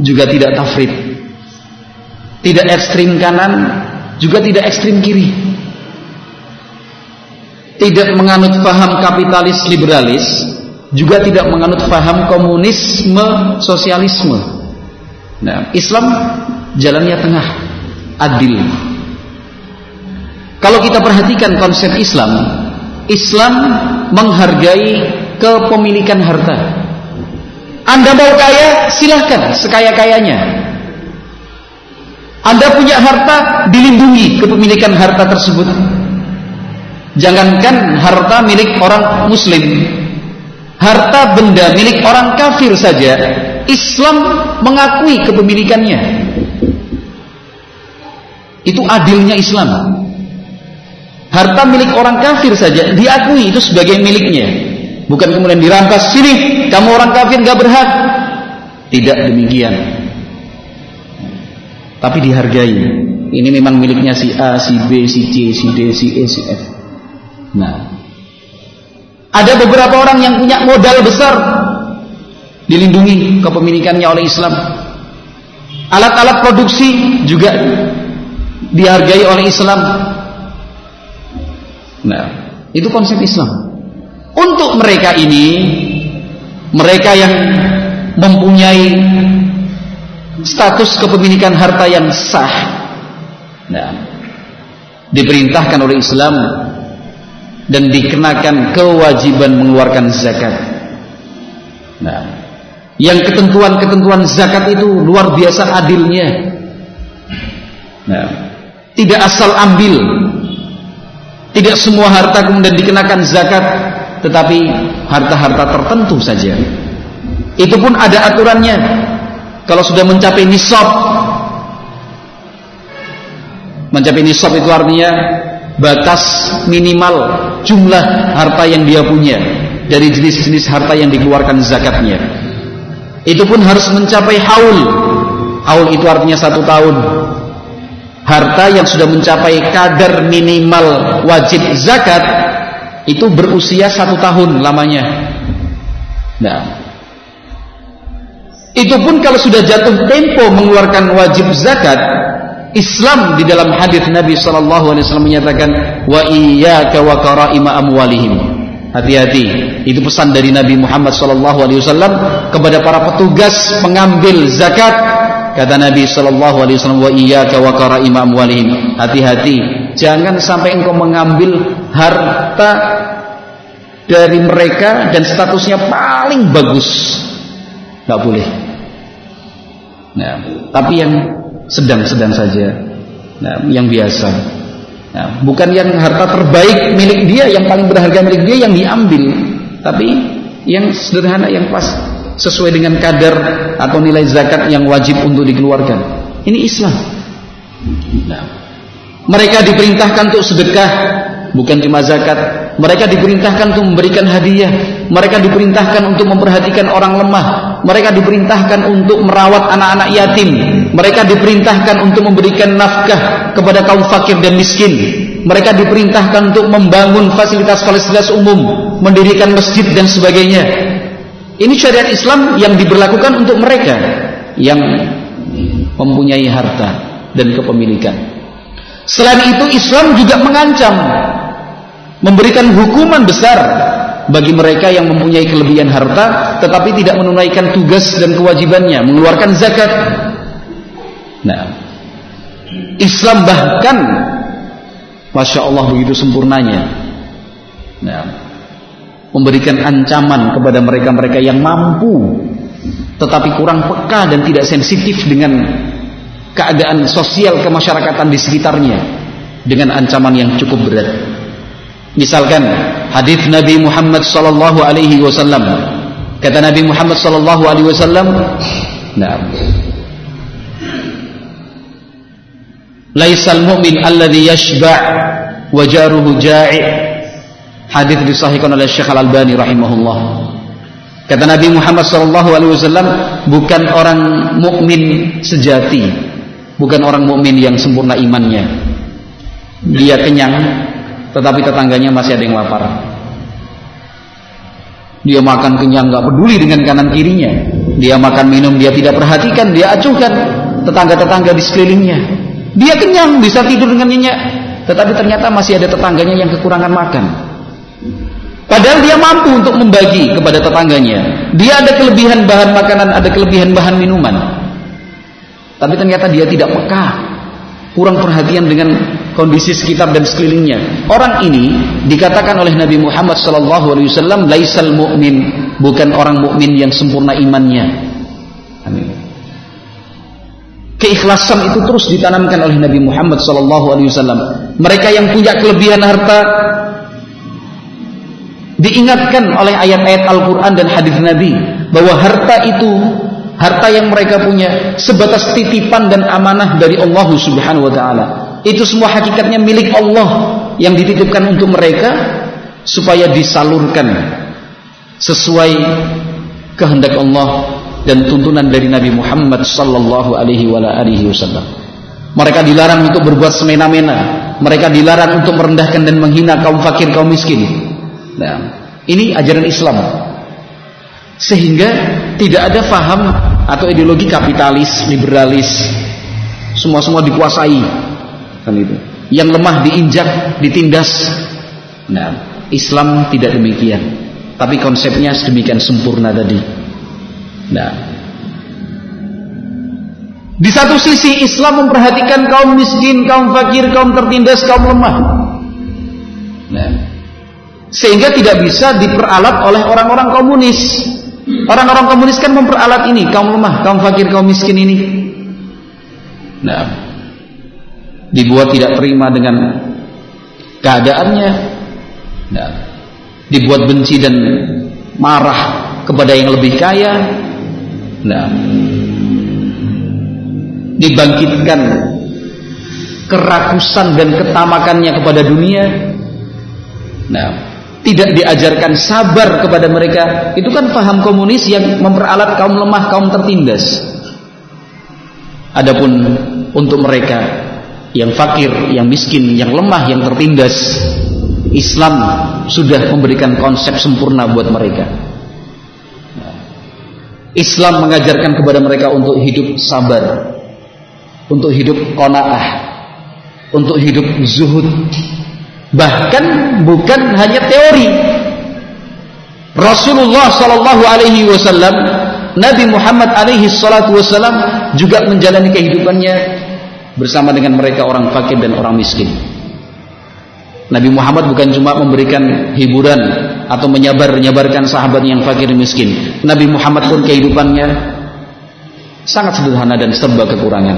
[SPEAKER 1] juga tidak tafrid. Tidak ekstrim kanan juga tidak ekstrim kiri. Tidak menganut paham kapitalis liberalis juga tidak menganut paham komunisme sosialisme. Nah, Islam jalannya tengah, adil. Kalau kita perhatikan konsep Islam, Islam menghargai kepemilikan harta. Anda mau kaya, silahkan sekaya-kayanya. Anda punya harta, dilindungi kepemilikan harta tersebut. Jangankan harta milik orang muslim, harta benda milik orang kafir saja Islam mengakui kepemilikannya itu adilnya Islam harta milik orang kafir saja diakui itu sebagai miliknya. Bukan kemudian dirampas sini kamu orang kafir gak berhak. Tidak demikian. Tapi dihargai. Ini memang miliknya si A, si B, si C, si D, si E, si F. Nah. Ada beberapa orang yang punya modal besar dilindungi kepemilikannya oleh Islam. Alat-alat produksi juga dihargai oleh Islam. Nah, itu konsep Islam. Untuk mereka ini, mereka yang mempunyai status kepemilikan harta yang sah, nah, diperintahkan oleh Islam dan dikenakan kewajiban mengeluarkan zakat. Nah, yang ketentuan-ketentuan zakat itu luar biasa adilnya. Nah, tidak asal ambil. Tidak semua harta kemudian dikenakan zakat, tetapi harta-harta tertentu saja. Itu pun ada aturannya. Kalau sudah mencapai nisab, mencapai nisab itu artinya batas minimal jumlah harta yang dia punya dari jenis-jenis harta yang dikeluarkan zakatnya itu pun harus mencapai haul haul itu artinya satu tahun harta yang sudah mencapai kadar minimal wajib zakat itu berusia satu tahun lamanya nah itu pun kalau sudah jatuh tempo mengeluarkan wajib zakat Islam di dalam hadis Nabi sallallahu alaihi wasallam menyatakan wa iyyaka wa karaima amwalihim. Hati-hati. Itu pesan dari Nabi Muhammad sallallahu alaihi wasallam kepada para petugas pengambil zakat. Kata Nabi sallallahu alaihi wasallam wa iyyaka wa karaima amwalihim. Hati-hati, jangan sampai engkau mengambil harta dari mereka dan statusnya paling bagus. Enggak boleh. Nah, tapi yang sedang-sedang saja nah, yang biasa nah, bukan yang harta terbaik milik dia yang paling berharga milik dia yang diambil tapi yang sederhana yang pas sesuai dengan kadar atau nilai zakat yang wajib untuk dikeluarkan. Ini Islam. Nah, mereka diperintahkan untuk sedekah bukan cuma zakat. Mereka diperintahkan untuk memberikan hadiah. Mereka diperintahkan untuk memperhatikan orang lemah. Mereka diperintahkan untuk merawat anak-anak yatim. Mereka diperintahkan untuk memberikan nafkah kepada kaum fakir dan miskin. Mereka diperintahkan untuk membangun fasilitas-fasilitas umum mendirikan masjid dan sebagainya ini syariat Islam yang diberlakukan untuk mereka yang mempunyai harta dan kepemilikan selain itu Islam juga mengancam memberikan hukuman besar bagi mereka yang mempunyai kelebihan harta tetapi tidak menunaikan tugas dan kewajibannya mengeluarkan zakat. Nah, Islam bahkan Masya Allah begitu sempurnanya nah, memberikan ancaman kepada mereka-mereka yang mampu tetapi kurang peka dan tidak sensitif dengan keadaan sosial kemasyarakatan di sekitarnya dengan ancaman yang cukup berat. Misalkan hadis Nabi Muhammad sallallahu alaihi wasallam. Kata Nabi Muhammad sallallahu alaihi wasallam, "Nah, Laisal mu'min alladhi yashba' wa jaruhu ja'i' Hadis disahihkan oleh Syekh Al-Albani rahimahullah. Kata Nabi Muhammad wasallam, bukan orang mukmin sejati, bukan orang mukmin yang sempurna imannya. Dia kenyang, tetapi tetangganya masih ada yang lapar. Dia makan kenyang, nggak peduli dengan kanan kirinya. Dia makan minum, dia tidak perhatikan, dia acuhkan tetangga-tetangga di sekelilingnya. Dia kenyang, bisa tidur dengan nyenyak, tetapi ternyata masih ada tetangganya yang kekurangan makan. Padahal dia mampu untuk membagi kepada tetangganya. Dia ada kelebihan bahan makanan, ada kelebihan bahan minuman. Tapi ternyata dia tidak peka, kurang perhatian dengan kondisi sekitar dan sekelilingnya. Orang ini dikatakan oleh Nabi Muhammad SAW, laisal mu'min, bukan orang mukmin yang sempurna imannya. Amin. Keikhlasan itu terus ditanamkan oleh Nabi Muhammad SAW. Mereka yang punya kelebihan harta diingatkan oleh ayat-ayat Al-Quran dan hadis Nabi bahwa harta itu harta yang mereka punya sebatas titipan dan amanah dari Allah Subhanahu wa taala. Itu semua hakikatnya milik Allah yang dititipkan untuk mereka supaya disalurkan sesuai kehendak Allah dan tuntunan dari Nabi Muhammad sallallahu alaihi wasallam. Mereka dilarang untuk berbuat semena-mena. Mereka dilarang untuk merendahkan dan menghina kaum fakir, kaum miskin. Nah, ini ajaran Islam. Sehingga tidak ada faham atau ideologi kapitalis, liberalis. Semua-semua dikuasai. Kan itu. Yang lemah diinjak, ditindas. Nah, Islam tidak demikian. Tapi konsepnya sedemikian sempurna tadi. Nah, di satu sisi Islam memperhatikan kaum miskin, kaum fakir, kaum tertindas, kaum lemah. Nah, sehingga tidak bisa diperalat oleh orang-orang komunis. Orang-orang komunis kan memperalat ini, kaum lemah, kaum fakir, kaum miskin ini. Nah, dibuat tidak terima dengan keadaannya. Nah, dibuat benci dan marah kepada yang lebih kaya, Nah, dibangkitkan kerakusan dan ketamakannya kepada dunia. Nah, tidak diajarkan sabar kepada mereka. Itu kan paham komunis yang memperalat kaum lemah, kaum tertindas. Adapun untuk mereka yang fakir, yang miskin, yang lemah, yang tertindas, Islam sudah memberikan konsep sempurna buat mereka. Islam mengajarkan kepada mereka untuk hidup sabar, untuk hidup kona'ah, untuk hidup zuhud. Bahkan bukan hanya teori. Rasulullah Shallallahu Alaihi Wasallam, Nabi Muhammad Alaihi Salatu Wasallam juga menjalani kehidupannya bersama dengan mereka orang fakir dan orang miskin. Nabi Muhammad bukan cuma memberikan hiburan atau menyabar-nyabarkan sahabat yang fakir miskin. Nabi Muhammad pun kehidupannya sangat sederhana dan serba kekurangan.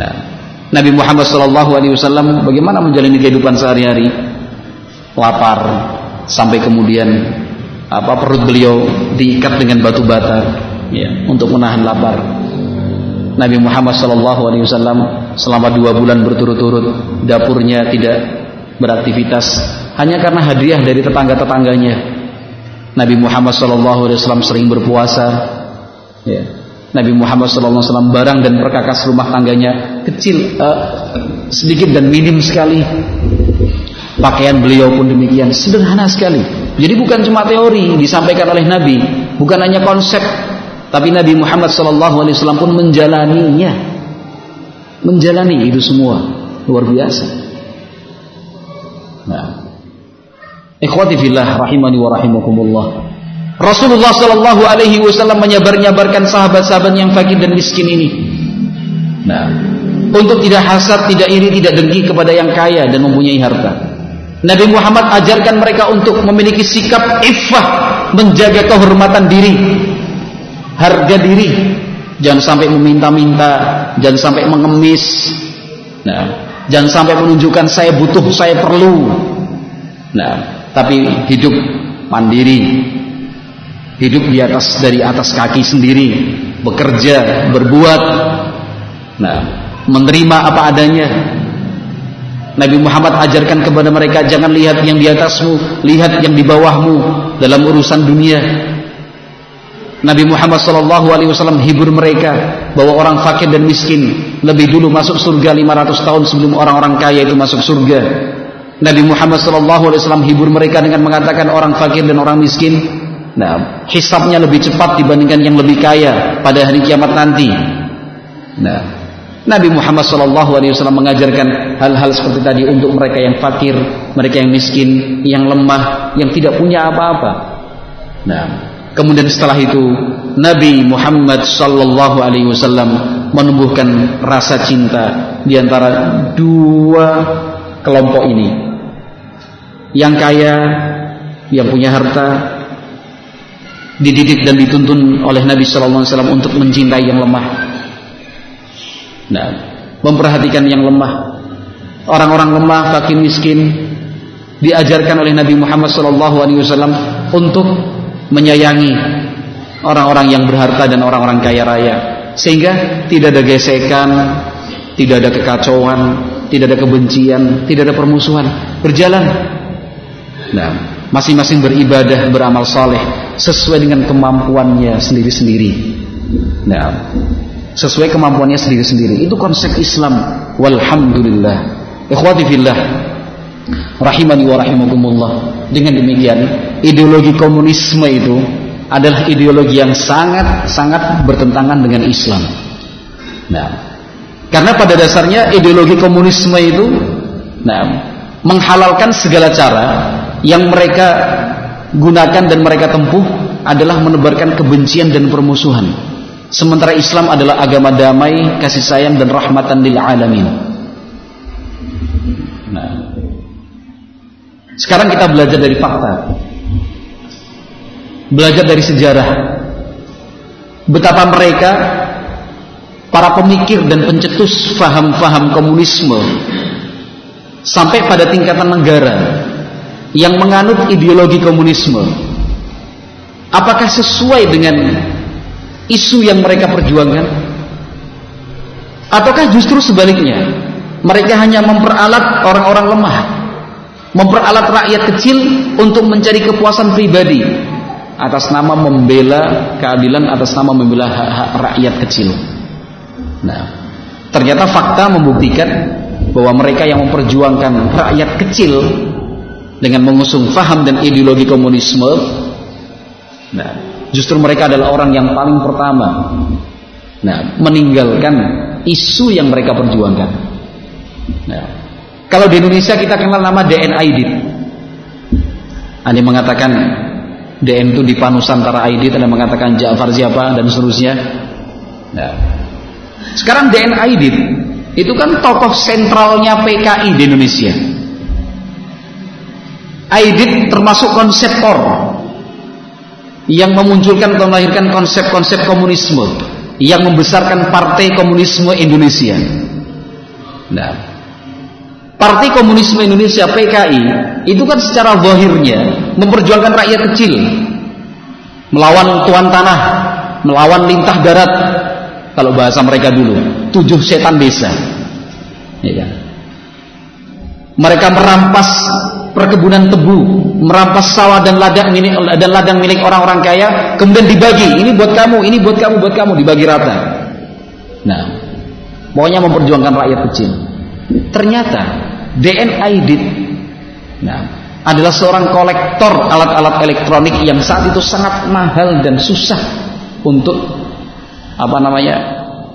[SPEAKER 1] Nah, Nabi Muhammad Shallallahu Alaihi Wasallam bagaimana menjalani kehidupan sehari-hari? Lapar sampai kemudian apa perut beliau diikat dengan batu bata ya, untuk menahan lapar. Nabi Muhammad Shallallahu Alaihi Wasallam selama dua bulan berturut-turut dapurnya tidak beraktivitas hanya karena hadiah dari tetangga-tetangganya. Nabi Muhammad SAW sering berpuasa. Ya. Nabi Muhammad SAW barang dan perkakas rumah tangganya kecil, uh, sedikit dan minim sekali. Pakaian beliau pun demikian sederhana sekali. Jadi bukan cuma teori disampaikan oleh Nabi, bukan hanya konsep, tapi Nabi Muhammad SAW pun menjalaninya, menjalani itu semua luar biasa. Nah. Ikhwati fillah rahimani wa rahimakumullah. Rasulullah sallallahu alaihi wasallam menyabar-nyabarkan sahabat-sahabat yang fakir dan miskin ini. Nah, untuk tidak hasad, tidak iri, tidak dengki kepada yang kaya dan mempunyai harta. Nabi Muhammad ajarkan mereka untuk memiliki sikap iffah, menjaga kehormatan diri, harga diri. Jangan sampai meminta-minta, jangan sampai mengemis. Nah, jangan sampai menunjukkan saya butuh, saya perlu. Nah, tapi hidup mandiri. Hidup di atas dari atas kaki sendiri, bekerja, berbuat. Nah, menerima apa adanya. Nabi Muhammad ajarkan kepada mereka jangan lihat yang di atasmu, lihat yang di bawahmu dalam urusan dunia. Nabi Muhammad wasallam hibur mereka bahwa orang fakir dan miskin lebih dulu masuk surga 500 tahun sebelum orang-orang kaya itu masuk surga. Nabi Muhammad wasallam hibur mereka dengan mengatakan orang fakir dan orang miskin nah hisabnya lebih cepat dibandingkan yang lebih kaya pada hari kiamat nanti. Nah, Nabi Muhammad wasallam mengajarkan hal-hal seperti tadi untuk mereka yang fakir, mereka yang miskin, yang lemah, yang tidak punya apa-apa. Nah, Kemudian setelah itu Nabi Muhammad wasallam menumbuhkan rasa cinta di antara dua kelompok ini. Yang kaya, yang punya harta dididik dan dituntun oleh Nabi sallallahu alaihi wasallam untuk mencintai yang lemah. Nah, memperhatikan yang lemah. Orang-orang lemah, fakir miskin diajarkan oleh Nabi Muhammad sallallahu alaihi wasallam untuk menyayangi orang-orang yang berharta dan orang-orang kaya raya sehingga tidak ada gesekan tidak ada kekacauan tidak ada kebencian tidak ada permusuhan berjalan nah masing-masing beribadah beramal soleh sesuai dengan kemampuannya sendiri-sendiri. Nah sesuai kemampuannya sendiri-sendiri. Itu konsep Islam. Walhamdulillah. Ikhwati fillah rahimani wa rahimakumullah. Dengan demikian ideologi komunisme itu adalah ideologi yang sangat sangat bertentangan dengan Islam. Nah karena pada dasarnya ideologi komunisme itu nah menghalalkan segala cara yang mereka gunakan dan mereka tempuh adalah menebarkan kebencian dan permusuhan sementara Islam adalah agama damai kasih sayang dan rahmatan lil alamin nah sekarang kita belajar dari fakta. Belajar dari sejarah. Betapa mereka para pemikir dan pencetus faham-faham komunisme sampai pada tingkatan negara yang menganut ideologi komunisme. Apakah sesuai dengan isu yang mereka perjuangkan? Ataukah justru sebaliknya? Mereka hanya memperalat orang-orang lemah memperalat rakyat kecil untuk mencari kepuasan pribadi atas nama membela keadilan atas nama membela hak-hak rakyat kecil. Nah, ternyata fakta membuktikan bahwa mereka yang memperjuangkan rakyat kecil dengan mengusung faham dan ideologi komunisme, nah, justru mereka adalah orang yang paling pertama, nah, meninggalkan isu yang mereka perjuangkan. Nah, kalau di Indonesia kita kenal nama DN Aidit. Ada mengatakan DN itu di Panusantara Aidit, ada mengatakan Ja'far siapa dan seterusnya. Nah. Sekarang DN Aidit itu kan tokoh sentralnya PKI di Indonesia. Aidit termasuk konseptor yang memunculkan atau melahirkan konsep-konsep komunisme yang membesarkan Partai Komunisme Indonesia. Nah, Partai Komunisme Indonesia PKI itu kan secara zahirnya memperjuangkan rakyat kecil melawan tuan tanah, melawan lintah darat kalau bahasa mereka dulu, tujuh setan desa. Ya kan? Mereka merampas perkebunan tebu, merampas sawah dan ladang milik dan ladang milik orang-orang kaya, kemudian dibagi, ini buat kamu, ini buat kamu, buat kamu, dibagi rata. Nah, pokoknya memperjuangkan rakyat kecil. Ternyata DN Aidit nah, adalah seorang kolektor alat-alat elektronik yang saat itu sangat mahal dan susah untuk apa namanya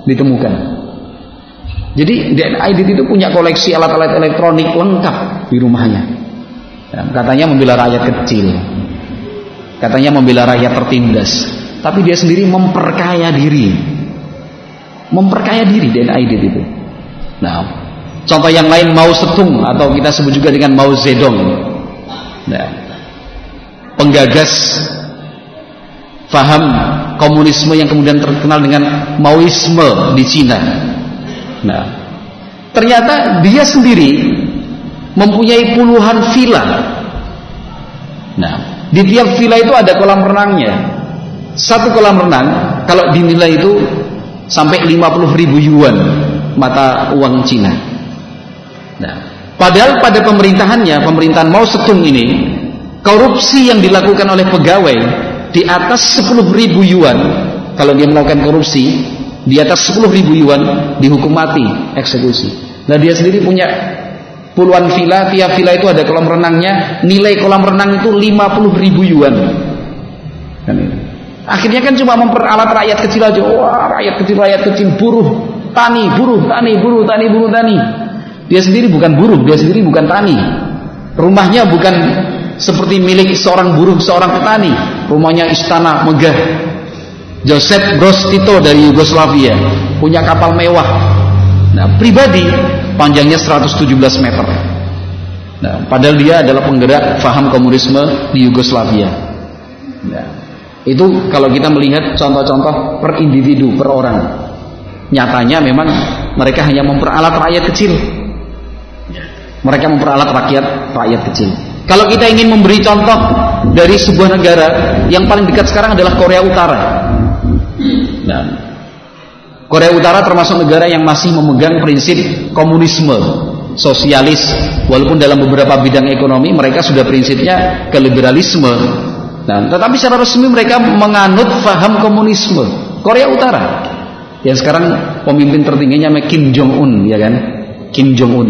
[SPEAKER 1] ditemukan. Jadi DN Aidit itu punya koleksi alat-alat elektronik lengkap di rumahnya. Dan katanya membela rakyat kecil. Katanya membela rakyat tertindas. Tapi dia sendiri memperkaya diri. Memperkaya diri DN Aidit itu. Nah, contoh yang lain Mao Zedong atau kita sebut juga dengan Mao Zedong. Nah, penggagas faham komunisme yang kemudian terkenal dengan Maoisme di Cina. Nah, ternyata dia sendiri mempunyai puluhan villa. Nah, di tiap villa itu ada kolam renangnya. Satu kolam renang kalau dinilai itu sampai 50 ribu yuan mata uang Cina. Nah, padahal pada pemerintahannya, pemerintahan Mao Zedong ini, korupsi yang dilakukan oleh pegawai di atas 10 ribu yuan, kalau dia melakukan korupsi di atas 10 ribu yuan dihukum mati, eksekusi. Nah dia sendiri punya puluhan villa, tiap villa itu ada kolam renangnya, nilai kolam renang itu 50 ribu yuan. Kan ini. Akhirnya kan cuma memperalat rakyat kecil aja. Wah, rakyat kecil, rakyat kecil, buruh, tani, buruh, tani, buruh, tani, buruh, tani. Dia sendiri bukan buruh, dia sendiri bukan tani. Rumahnya bukan seperti milik seorang buruh, seorang petani. Rumahnya istana megah. Joseph Broz Tito dari Yugoslavia punya kapal mewah. Nah, pribadi panjangnya 117 meter. Nah, padahal dia adalah penggerak faham komunisme di Yugoslavia. Nah, itu kalau kita melihat contoh-contoh per individu, per orang. Nyatanya memang mereka hanya memperalat rakyat kecil. Mereka memperalat rakyat rakyat kecil. Kalau kita ingin memberi contoh dari sebuah negara yang paling dekat sekarang adalah Korea Utara. Nah, Korea Utara termasuk negara yang masih memegang prinsip komunisme, sosialis, walaupun dalam beberapa bidang ekonomi mereka sudah prinsipnya ke liberalisme. Nah, tetapi secara resmi mereka menganut faham komunisme. Korea Utara yang sekarang pemimpin tertingginya Kim Jong Un, ya kan? Kim Jong Un.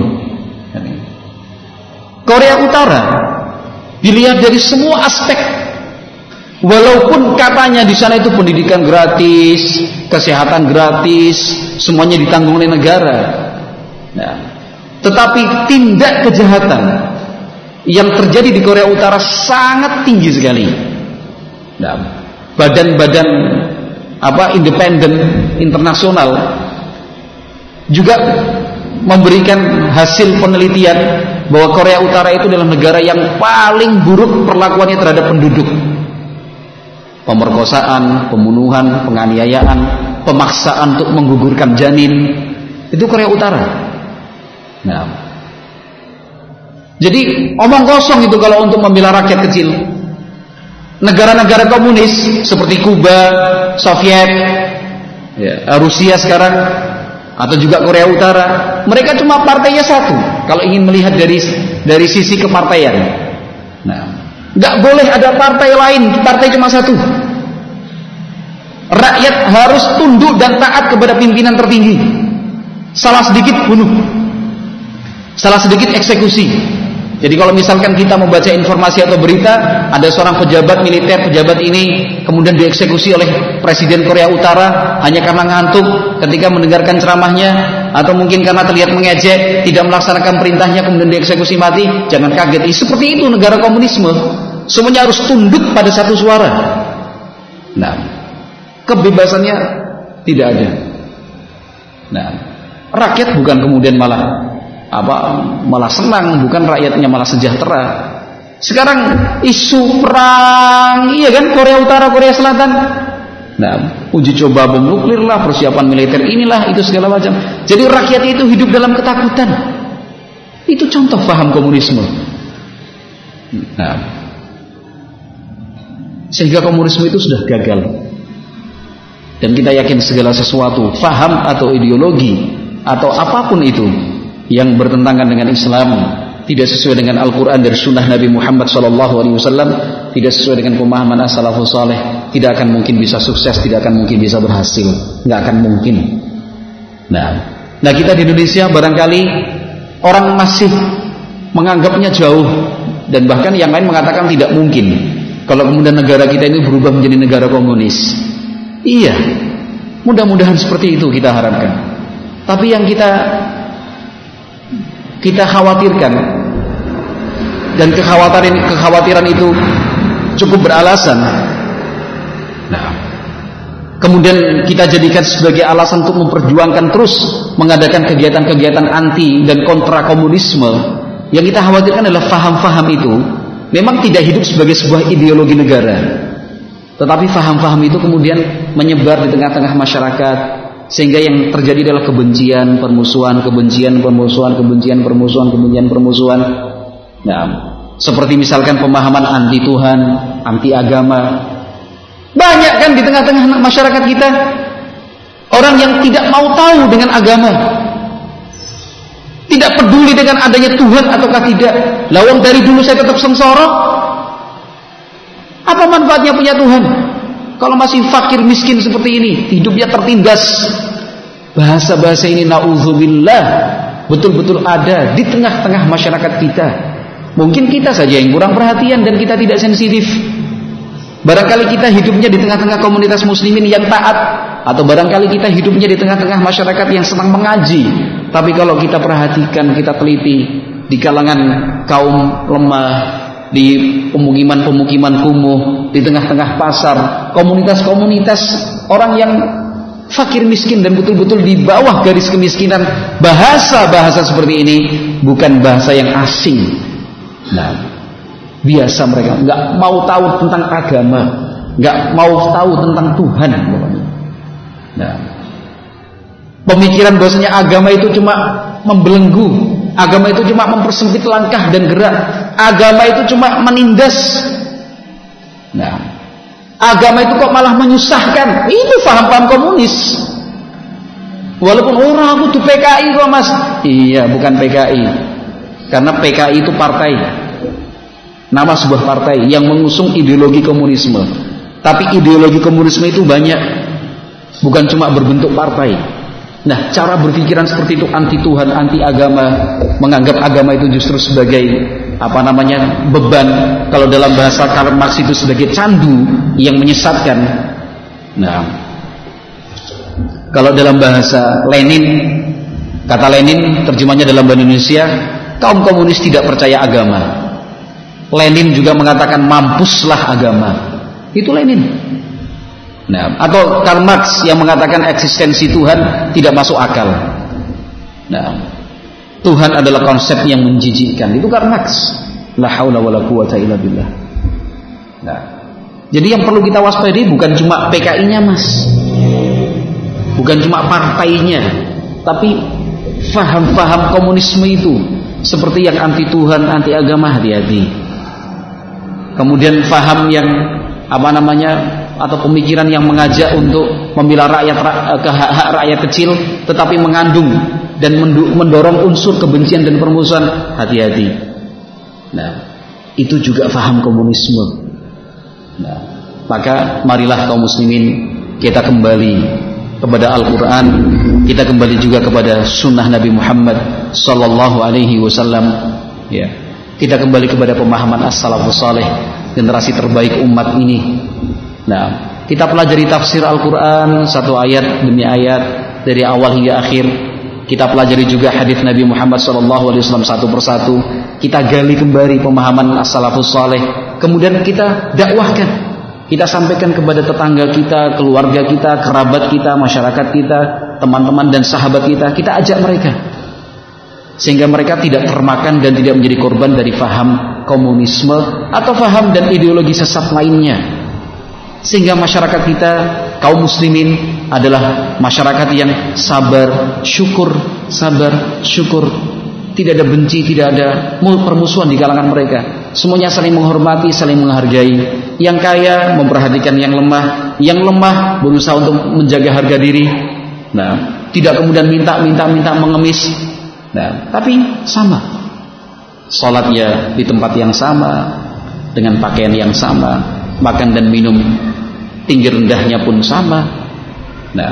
[SPEAKER 1] Korea Utara dilihat dari semua aspek Walaupun katanya di sana itu pendidikan gratis, kesehatan gratis, semuanya ditanggung oleh negara. Nah, tetapi tindak kejahatan yang terjadi di Korea Utara sangat tinggi sekali. Nah, badan-badan apa independen internasional juga memberikan hasil penelitian bahwa Korea Utara itu adalah negara yang paling buruk perlakuannya terhadap penduduk pemerkosaan, pembunuhan, penganiayaan, pemaksaan untuk menggugurkan janin. Itu Korea Utara. Nah. Jadi omong kosong itu kalau untuk membela rakyat kecil. Negara-negara komunis seperti Kuba, Soviet, ya, Rusia sekarang atau juga Korea Utara, mereka cuma partainya satu. Kalau ingin melihat dari dari sisi kepartaian. Nah, Gak boleh ada partai lain, partai cuma satu. Rakyat harus tunduk dan taat kepada pimpinan tertinggi. Salah sedikit bunuh. Salah sedikit eksekusi. Jadi kalau misalkan kita membaca informasi atau berita, ada seorang pejabat militer, pejabat ini kemudian dieksekusi oleh Presiden Korea Utara hanya karena ngantuk ketika mendengarkan ceramahnya, atau mungkin karena terlihat mengejek, tidak melaksanakan perintahnya kemudian dieksekusi mati, jangan kaget. Seperti itu negara komunisme. Semuanya harus tunduk pada satu suara. Nah, kebebasannya tidak ada. Nah, rakyat bukan kemudian malah apa malah senang, bukan rakyatnya malah sejahtera. Sekarang isu perang, iya kan Korea Utara, Korea Selatan. Nah, uji coba bom nuklir lah, persiapan militer inilah, itu segala macam. Jadi rakyat itu hidup dalam ketakutan. Itu contoh paham komunisme. Nah, sehingga komunisme itu sudah gagal. Dan kita yakin segala sesuatu, faham atau ideologi atau apa pun itu yang bertentangan dengan Islam tidak sesuai dengan Al-Quran dan Sunnah Nabi Muhammad SAW tidak sesuai dengan pemahaman as-salafus saleh tidak akan mungkin bisa sukses tidak akan mungkin bisa berhasil. Nggak akan mungkin. Nah nah kita di Indonesia barangkali orang masih menganggapnya jauh dan bahkan yang lain mengatakan tidak mungkin kalau kemudian negara kita ini berubah menjadi negara komunis. Iya. Mudah-mudahan seperti itu kita harapkan. Tapi yang kita kita khawatirkan dan kekhawatiran kekhawatiran itu cukup beralasan. Nah, kemudian kita jadikan sebagai alasan untuk memperjuangkan terus mengadakan kegiatan-kegiatan anti dan kontra komunisme. Yang kita khawatirkan adalah faham-faham itu memang tidak hidup sebagai sebuah ideologi negara tetapi faham-faham itu kemudian menyebar di tengah-tengah masyarakat sehingga yang terjadi adalah kebencian, permusuhan, kebencian, permusuhan, kebencian, permusuhan, kebencian, permusuhan. Nah, seperti misalkan pemahaman anti Tuhan, anti agama, banyak kan di tengah-tengah masyarakat kita orang yang tidak mau tahu dengan agama. Tidak peduli dengan adanya Tuhan ataukah tidak. Lawang dari dulu saya tetap sengsara. Apa manfaatnya punya Tuhan? Kalau masih fakir miskin seperti ini, hidupnya tertindas. Bahasa-bahasa ini naudzubillah betul-betul ada di tengah-tengah masyarakat kita. Mungkin kita saja yang kurang perhatian dan kita tidak sensitif. Barangkali kita hidupnya di tengah-tengah komunitas muslimin yang taat atau barangkali kita hidupnya di tengah-tengah masyarakat yang senang mengaji. Tapi kalau kita perhatikan, kita teliti di kalangan kaum lemah, di pemukiman-pemukiman kumuh, di tengah-tengah pasar, komunitas-komunitas orang yang fakir miskin dan betul-betul di bawah garis kemiskinan, bahasa-bahasa seperti ini bukan bahasa yang asing. Nah, biasa mereka. Nggak mau tahu tentang agama. Nggak mau tahu tentang Tuhan nah. Pemikiran bahwasanya agama itu cuma membelenggu. Agama itu cuma mempersempit langkah dan gerak. Agama itu cuma menindas. Nah. Agama itu kok malah menyusahkan. Itu paham-paham komunis. Walaupun orang aku tuh PKI kok mas. Iya bukan PKI karena PKI itu partai nama sebuah partai yang mengusung ideologi komunisme. Tapi ideologi komunisme itu banyak, bukan cuma berbentuk partai. Nah, cara berpikiran seperti itu anti Tuhan, anti agama, menganggap agama itu justru sebagai apa namanya beban. Kalau dalam bahasa Karl Marx itu sebagai candu yang menyesatkan. Nah, kalau dalam bahasa Lenin, kata Lenin terjemahnya dalam bahasa Indonesia, kaum komunis tidak percaya agama. Lenin juga mengatakan mampuslah agama. Itu Lenin. Nah, atau Karl Marx yang mengatakan eksistensi Tuhan tidak masuk akal. Nah, Tuhan adalah konsep yang menjijikkan. Itu Karl Marx. La haula wala quwata illa billah. Nah, jadi yang perlu kita waspadai bukan cuma PKI-nya, Mas. Bukan cuma partainya, tapi faham-faham komunisme itu seperti yang anti Tuhan, anti agama hati-hati kemudian faham yang apa namanya atau pemikiran yang mengajak untuk membela rakyat ke hak, hak rakyat kecil tetapi mengandung dan mendorong unsur kebencian dan permusuhan hati-hati. Nah itu juga faham komunisme. Nah maka marilah kaum muslimin kita kembali kepada Al-Quran kita kembali juga kepada sunnah Nabi Muhammad sallallahu alaihi wasallam. Ya kita kembali kepada pemahaman as-salafus saleh, generasi terbaik umat ini. Nah, kita pelajari tafsir Al-Qur'an satu ayat demi ayat dari awal hingga akhir. Kita pelajari juga hadis Nabi Muhammad SAW satu persatu. Kita gali kembali pemahaman as-salafus saleh. Kemudian kita dakwahkan. Kita sampaikan kepada tetangga kita, keluarga kita, kerabat kita, masyarakat kita, teman-teman dan sahabat kita. Kita ajak mereka sehingga mereka tidak termakan dan tidak menjadi korban dari faham komunisme atau faham dan ideologi sesat lainnya. Sehingga masyarakat kita kaum muslimin adalah masyarakat yang sabar syukur sabar syukur. Tidak ada benci tidak ada permusuhan di kalangan mereka. Semuanya saling menghormati saling menghargai. Yang kaya memperhatikan yang lemah. Yang lemah berusaha untuk menjaga harga diri. Nah tidak kemudian minta minta minta mengemis Nah, tapi sama. Salatnya di tempat yang sama, dengan pakaian yang sama, makan dan minum tinggi rendahnya pun sama. Nah,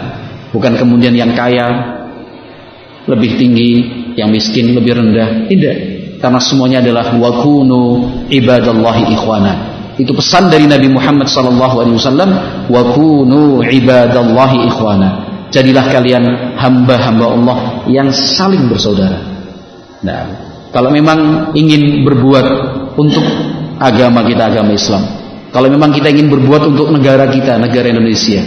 [SPEAKER 1] bukan kemudian yang kaya lebih tinggi, yang miskin lebih rendah. Tidak. Karena semuanya adalah wakunu ibadallahi ikhwana. Itu pesan dari Nabi Muhammad SAW. Wakunu ibadallahi ikhwana jadilah kalian hamba-hamba Allah yang saling bersaudara. Nah, kalau memang ingin berbuat untuk agama kita, agama Islam, kalau memang kita ingin berbuat untuk negara kita, negara Indonesia,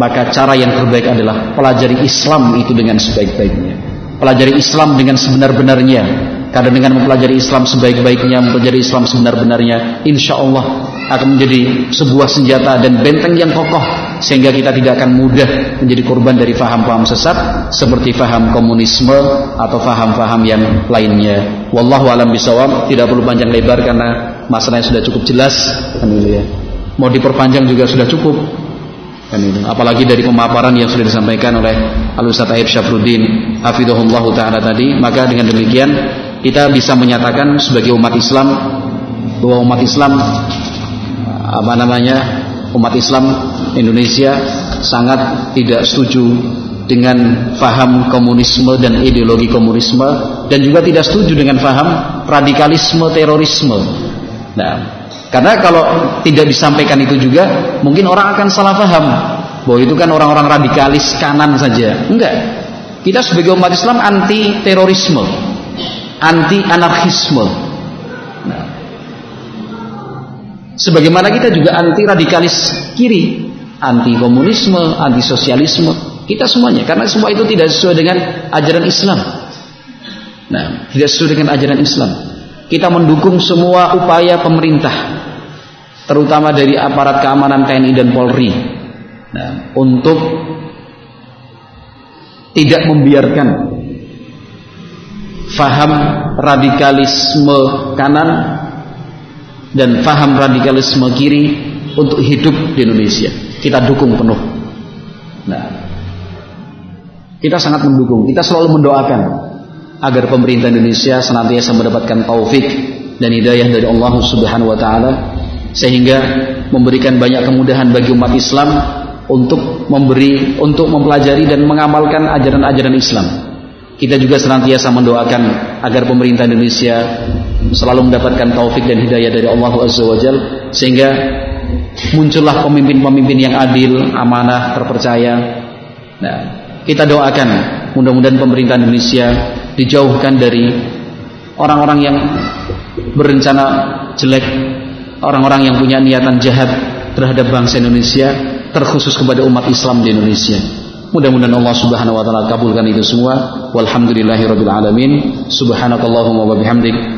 [SPEAKER 1] maka cara yang terbaik adalah pelajari Islam itu dengan sebaik-baiknya. Pelajari Islam dengan sebenar-benarnya. Karena dengan mempelajari Islam sebaik-baiknya, mempelajari Islam sebenar-benarnya, insya Allah akan menjadi sebuah senjata dan benteng yang kokoh sehingga kita tidak akan mudah menjadi korban dari faham-faham sesat seperti faham komunisme atau faham-faham yang lainnya. Wallahu alam bisawab, tidak perlu panjang lebar karena masalahnya sudah cukup jelas. Ya. Mau diperpanjang juga sudah cukup kan. Apalagi dari pemaparan yang sudah disampaikan oleh Al Ustaz Aib Syafruddin hafizahullah taala tadi, maka dengan demikian kita bisa menyatakan sebagai umat Islam bahwa umat Islam apa namanya? umat Islam Indonesia sangat tidak setuju dengan faham komunisme dan ideologi komunisme dan juga tidak setuju dengan faham radikalisme terorisme. Nah, karena kalau tidak disampaikan itu juga, mungkin orang akan salah paham bahwa itu kan orang-orang radikalis kanan saja. Enggak. Kita sebagai umat Islam anti terorisme, anti anarkisme. Nah. Sebagaimana kita juga anti radikalis kiri, anti komunisme, anti sosialisme. Kita semuanya karena semua itu tidak sesuai dengan ajaran Islam. Nah, tidak sesuai dengan ajaran Islam. Kita mendukung semua upaya pemerintah terutama dari aparat keamanan TNI dan Polri nah, untuk tidak membiarkan faham radikalisme kanan dan faham radikalisme kiri untuk hidup di Indonesia. Kita dukung penuh. Nah, kita sangat mendukung. Kita selalu mendoakan agar pemerintah Indonesia senantiasa mendapatkan taufik dan hidayah dari Allah Subhanahu wa taala sehingga memberikan banyak kemudahan bagi umat Islam untuk memberi untuk mempelajari dan mengamalkan ajaran-ajaran Islam. Kita juga senantiasa mendoakan agar pemerintah Indonesia selalu mendapatkan taufik dan hidayah dari Allah Azza wa Jal sehingga muncullah pemimpin-pemimpin yang adil, amanah, terpercaya. Nah, kita doakan mudah-mudahan pemerintah Indonesia dijauhkan dari orang-orang yang berencana jelek orang-orang yang punya niatan jahat terhadap bangsa Indonesia terkhusus kepada umat Islam di Indonesia. Mudah-mudahan Allah subhanahu wa ta'ala kabulkan itu semua. Walhamdulillahi rabbil alamin. Subhanakallahumma wa bihamdik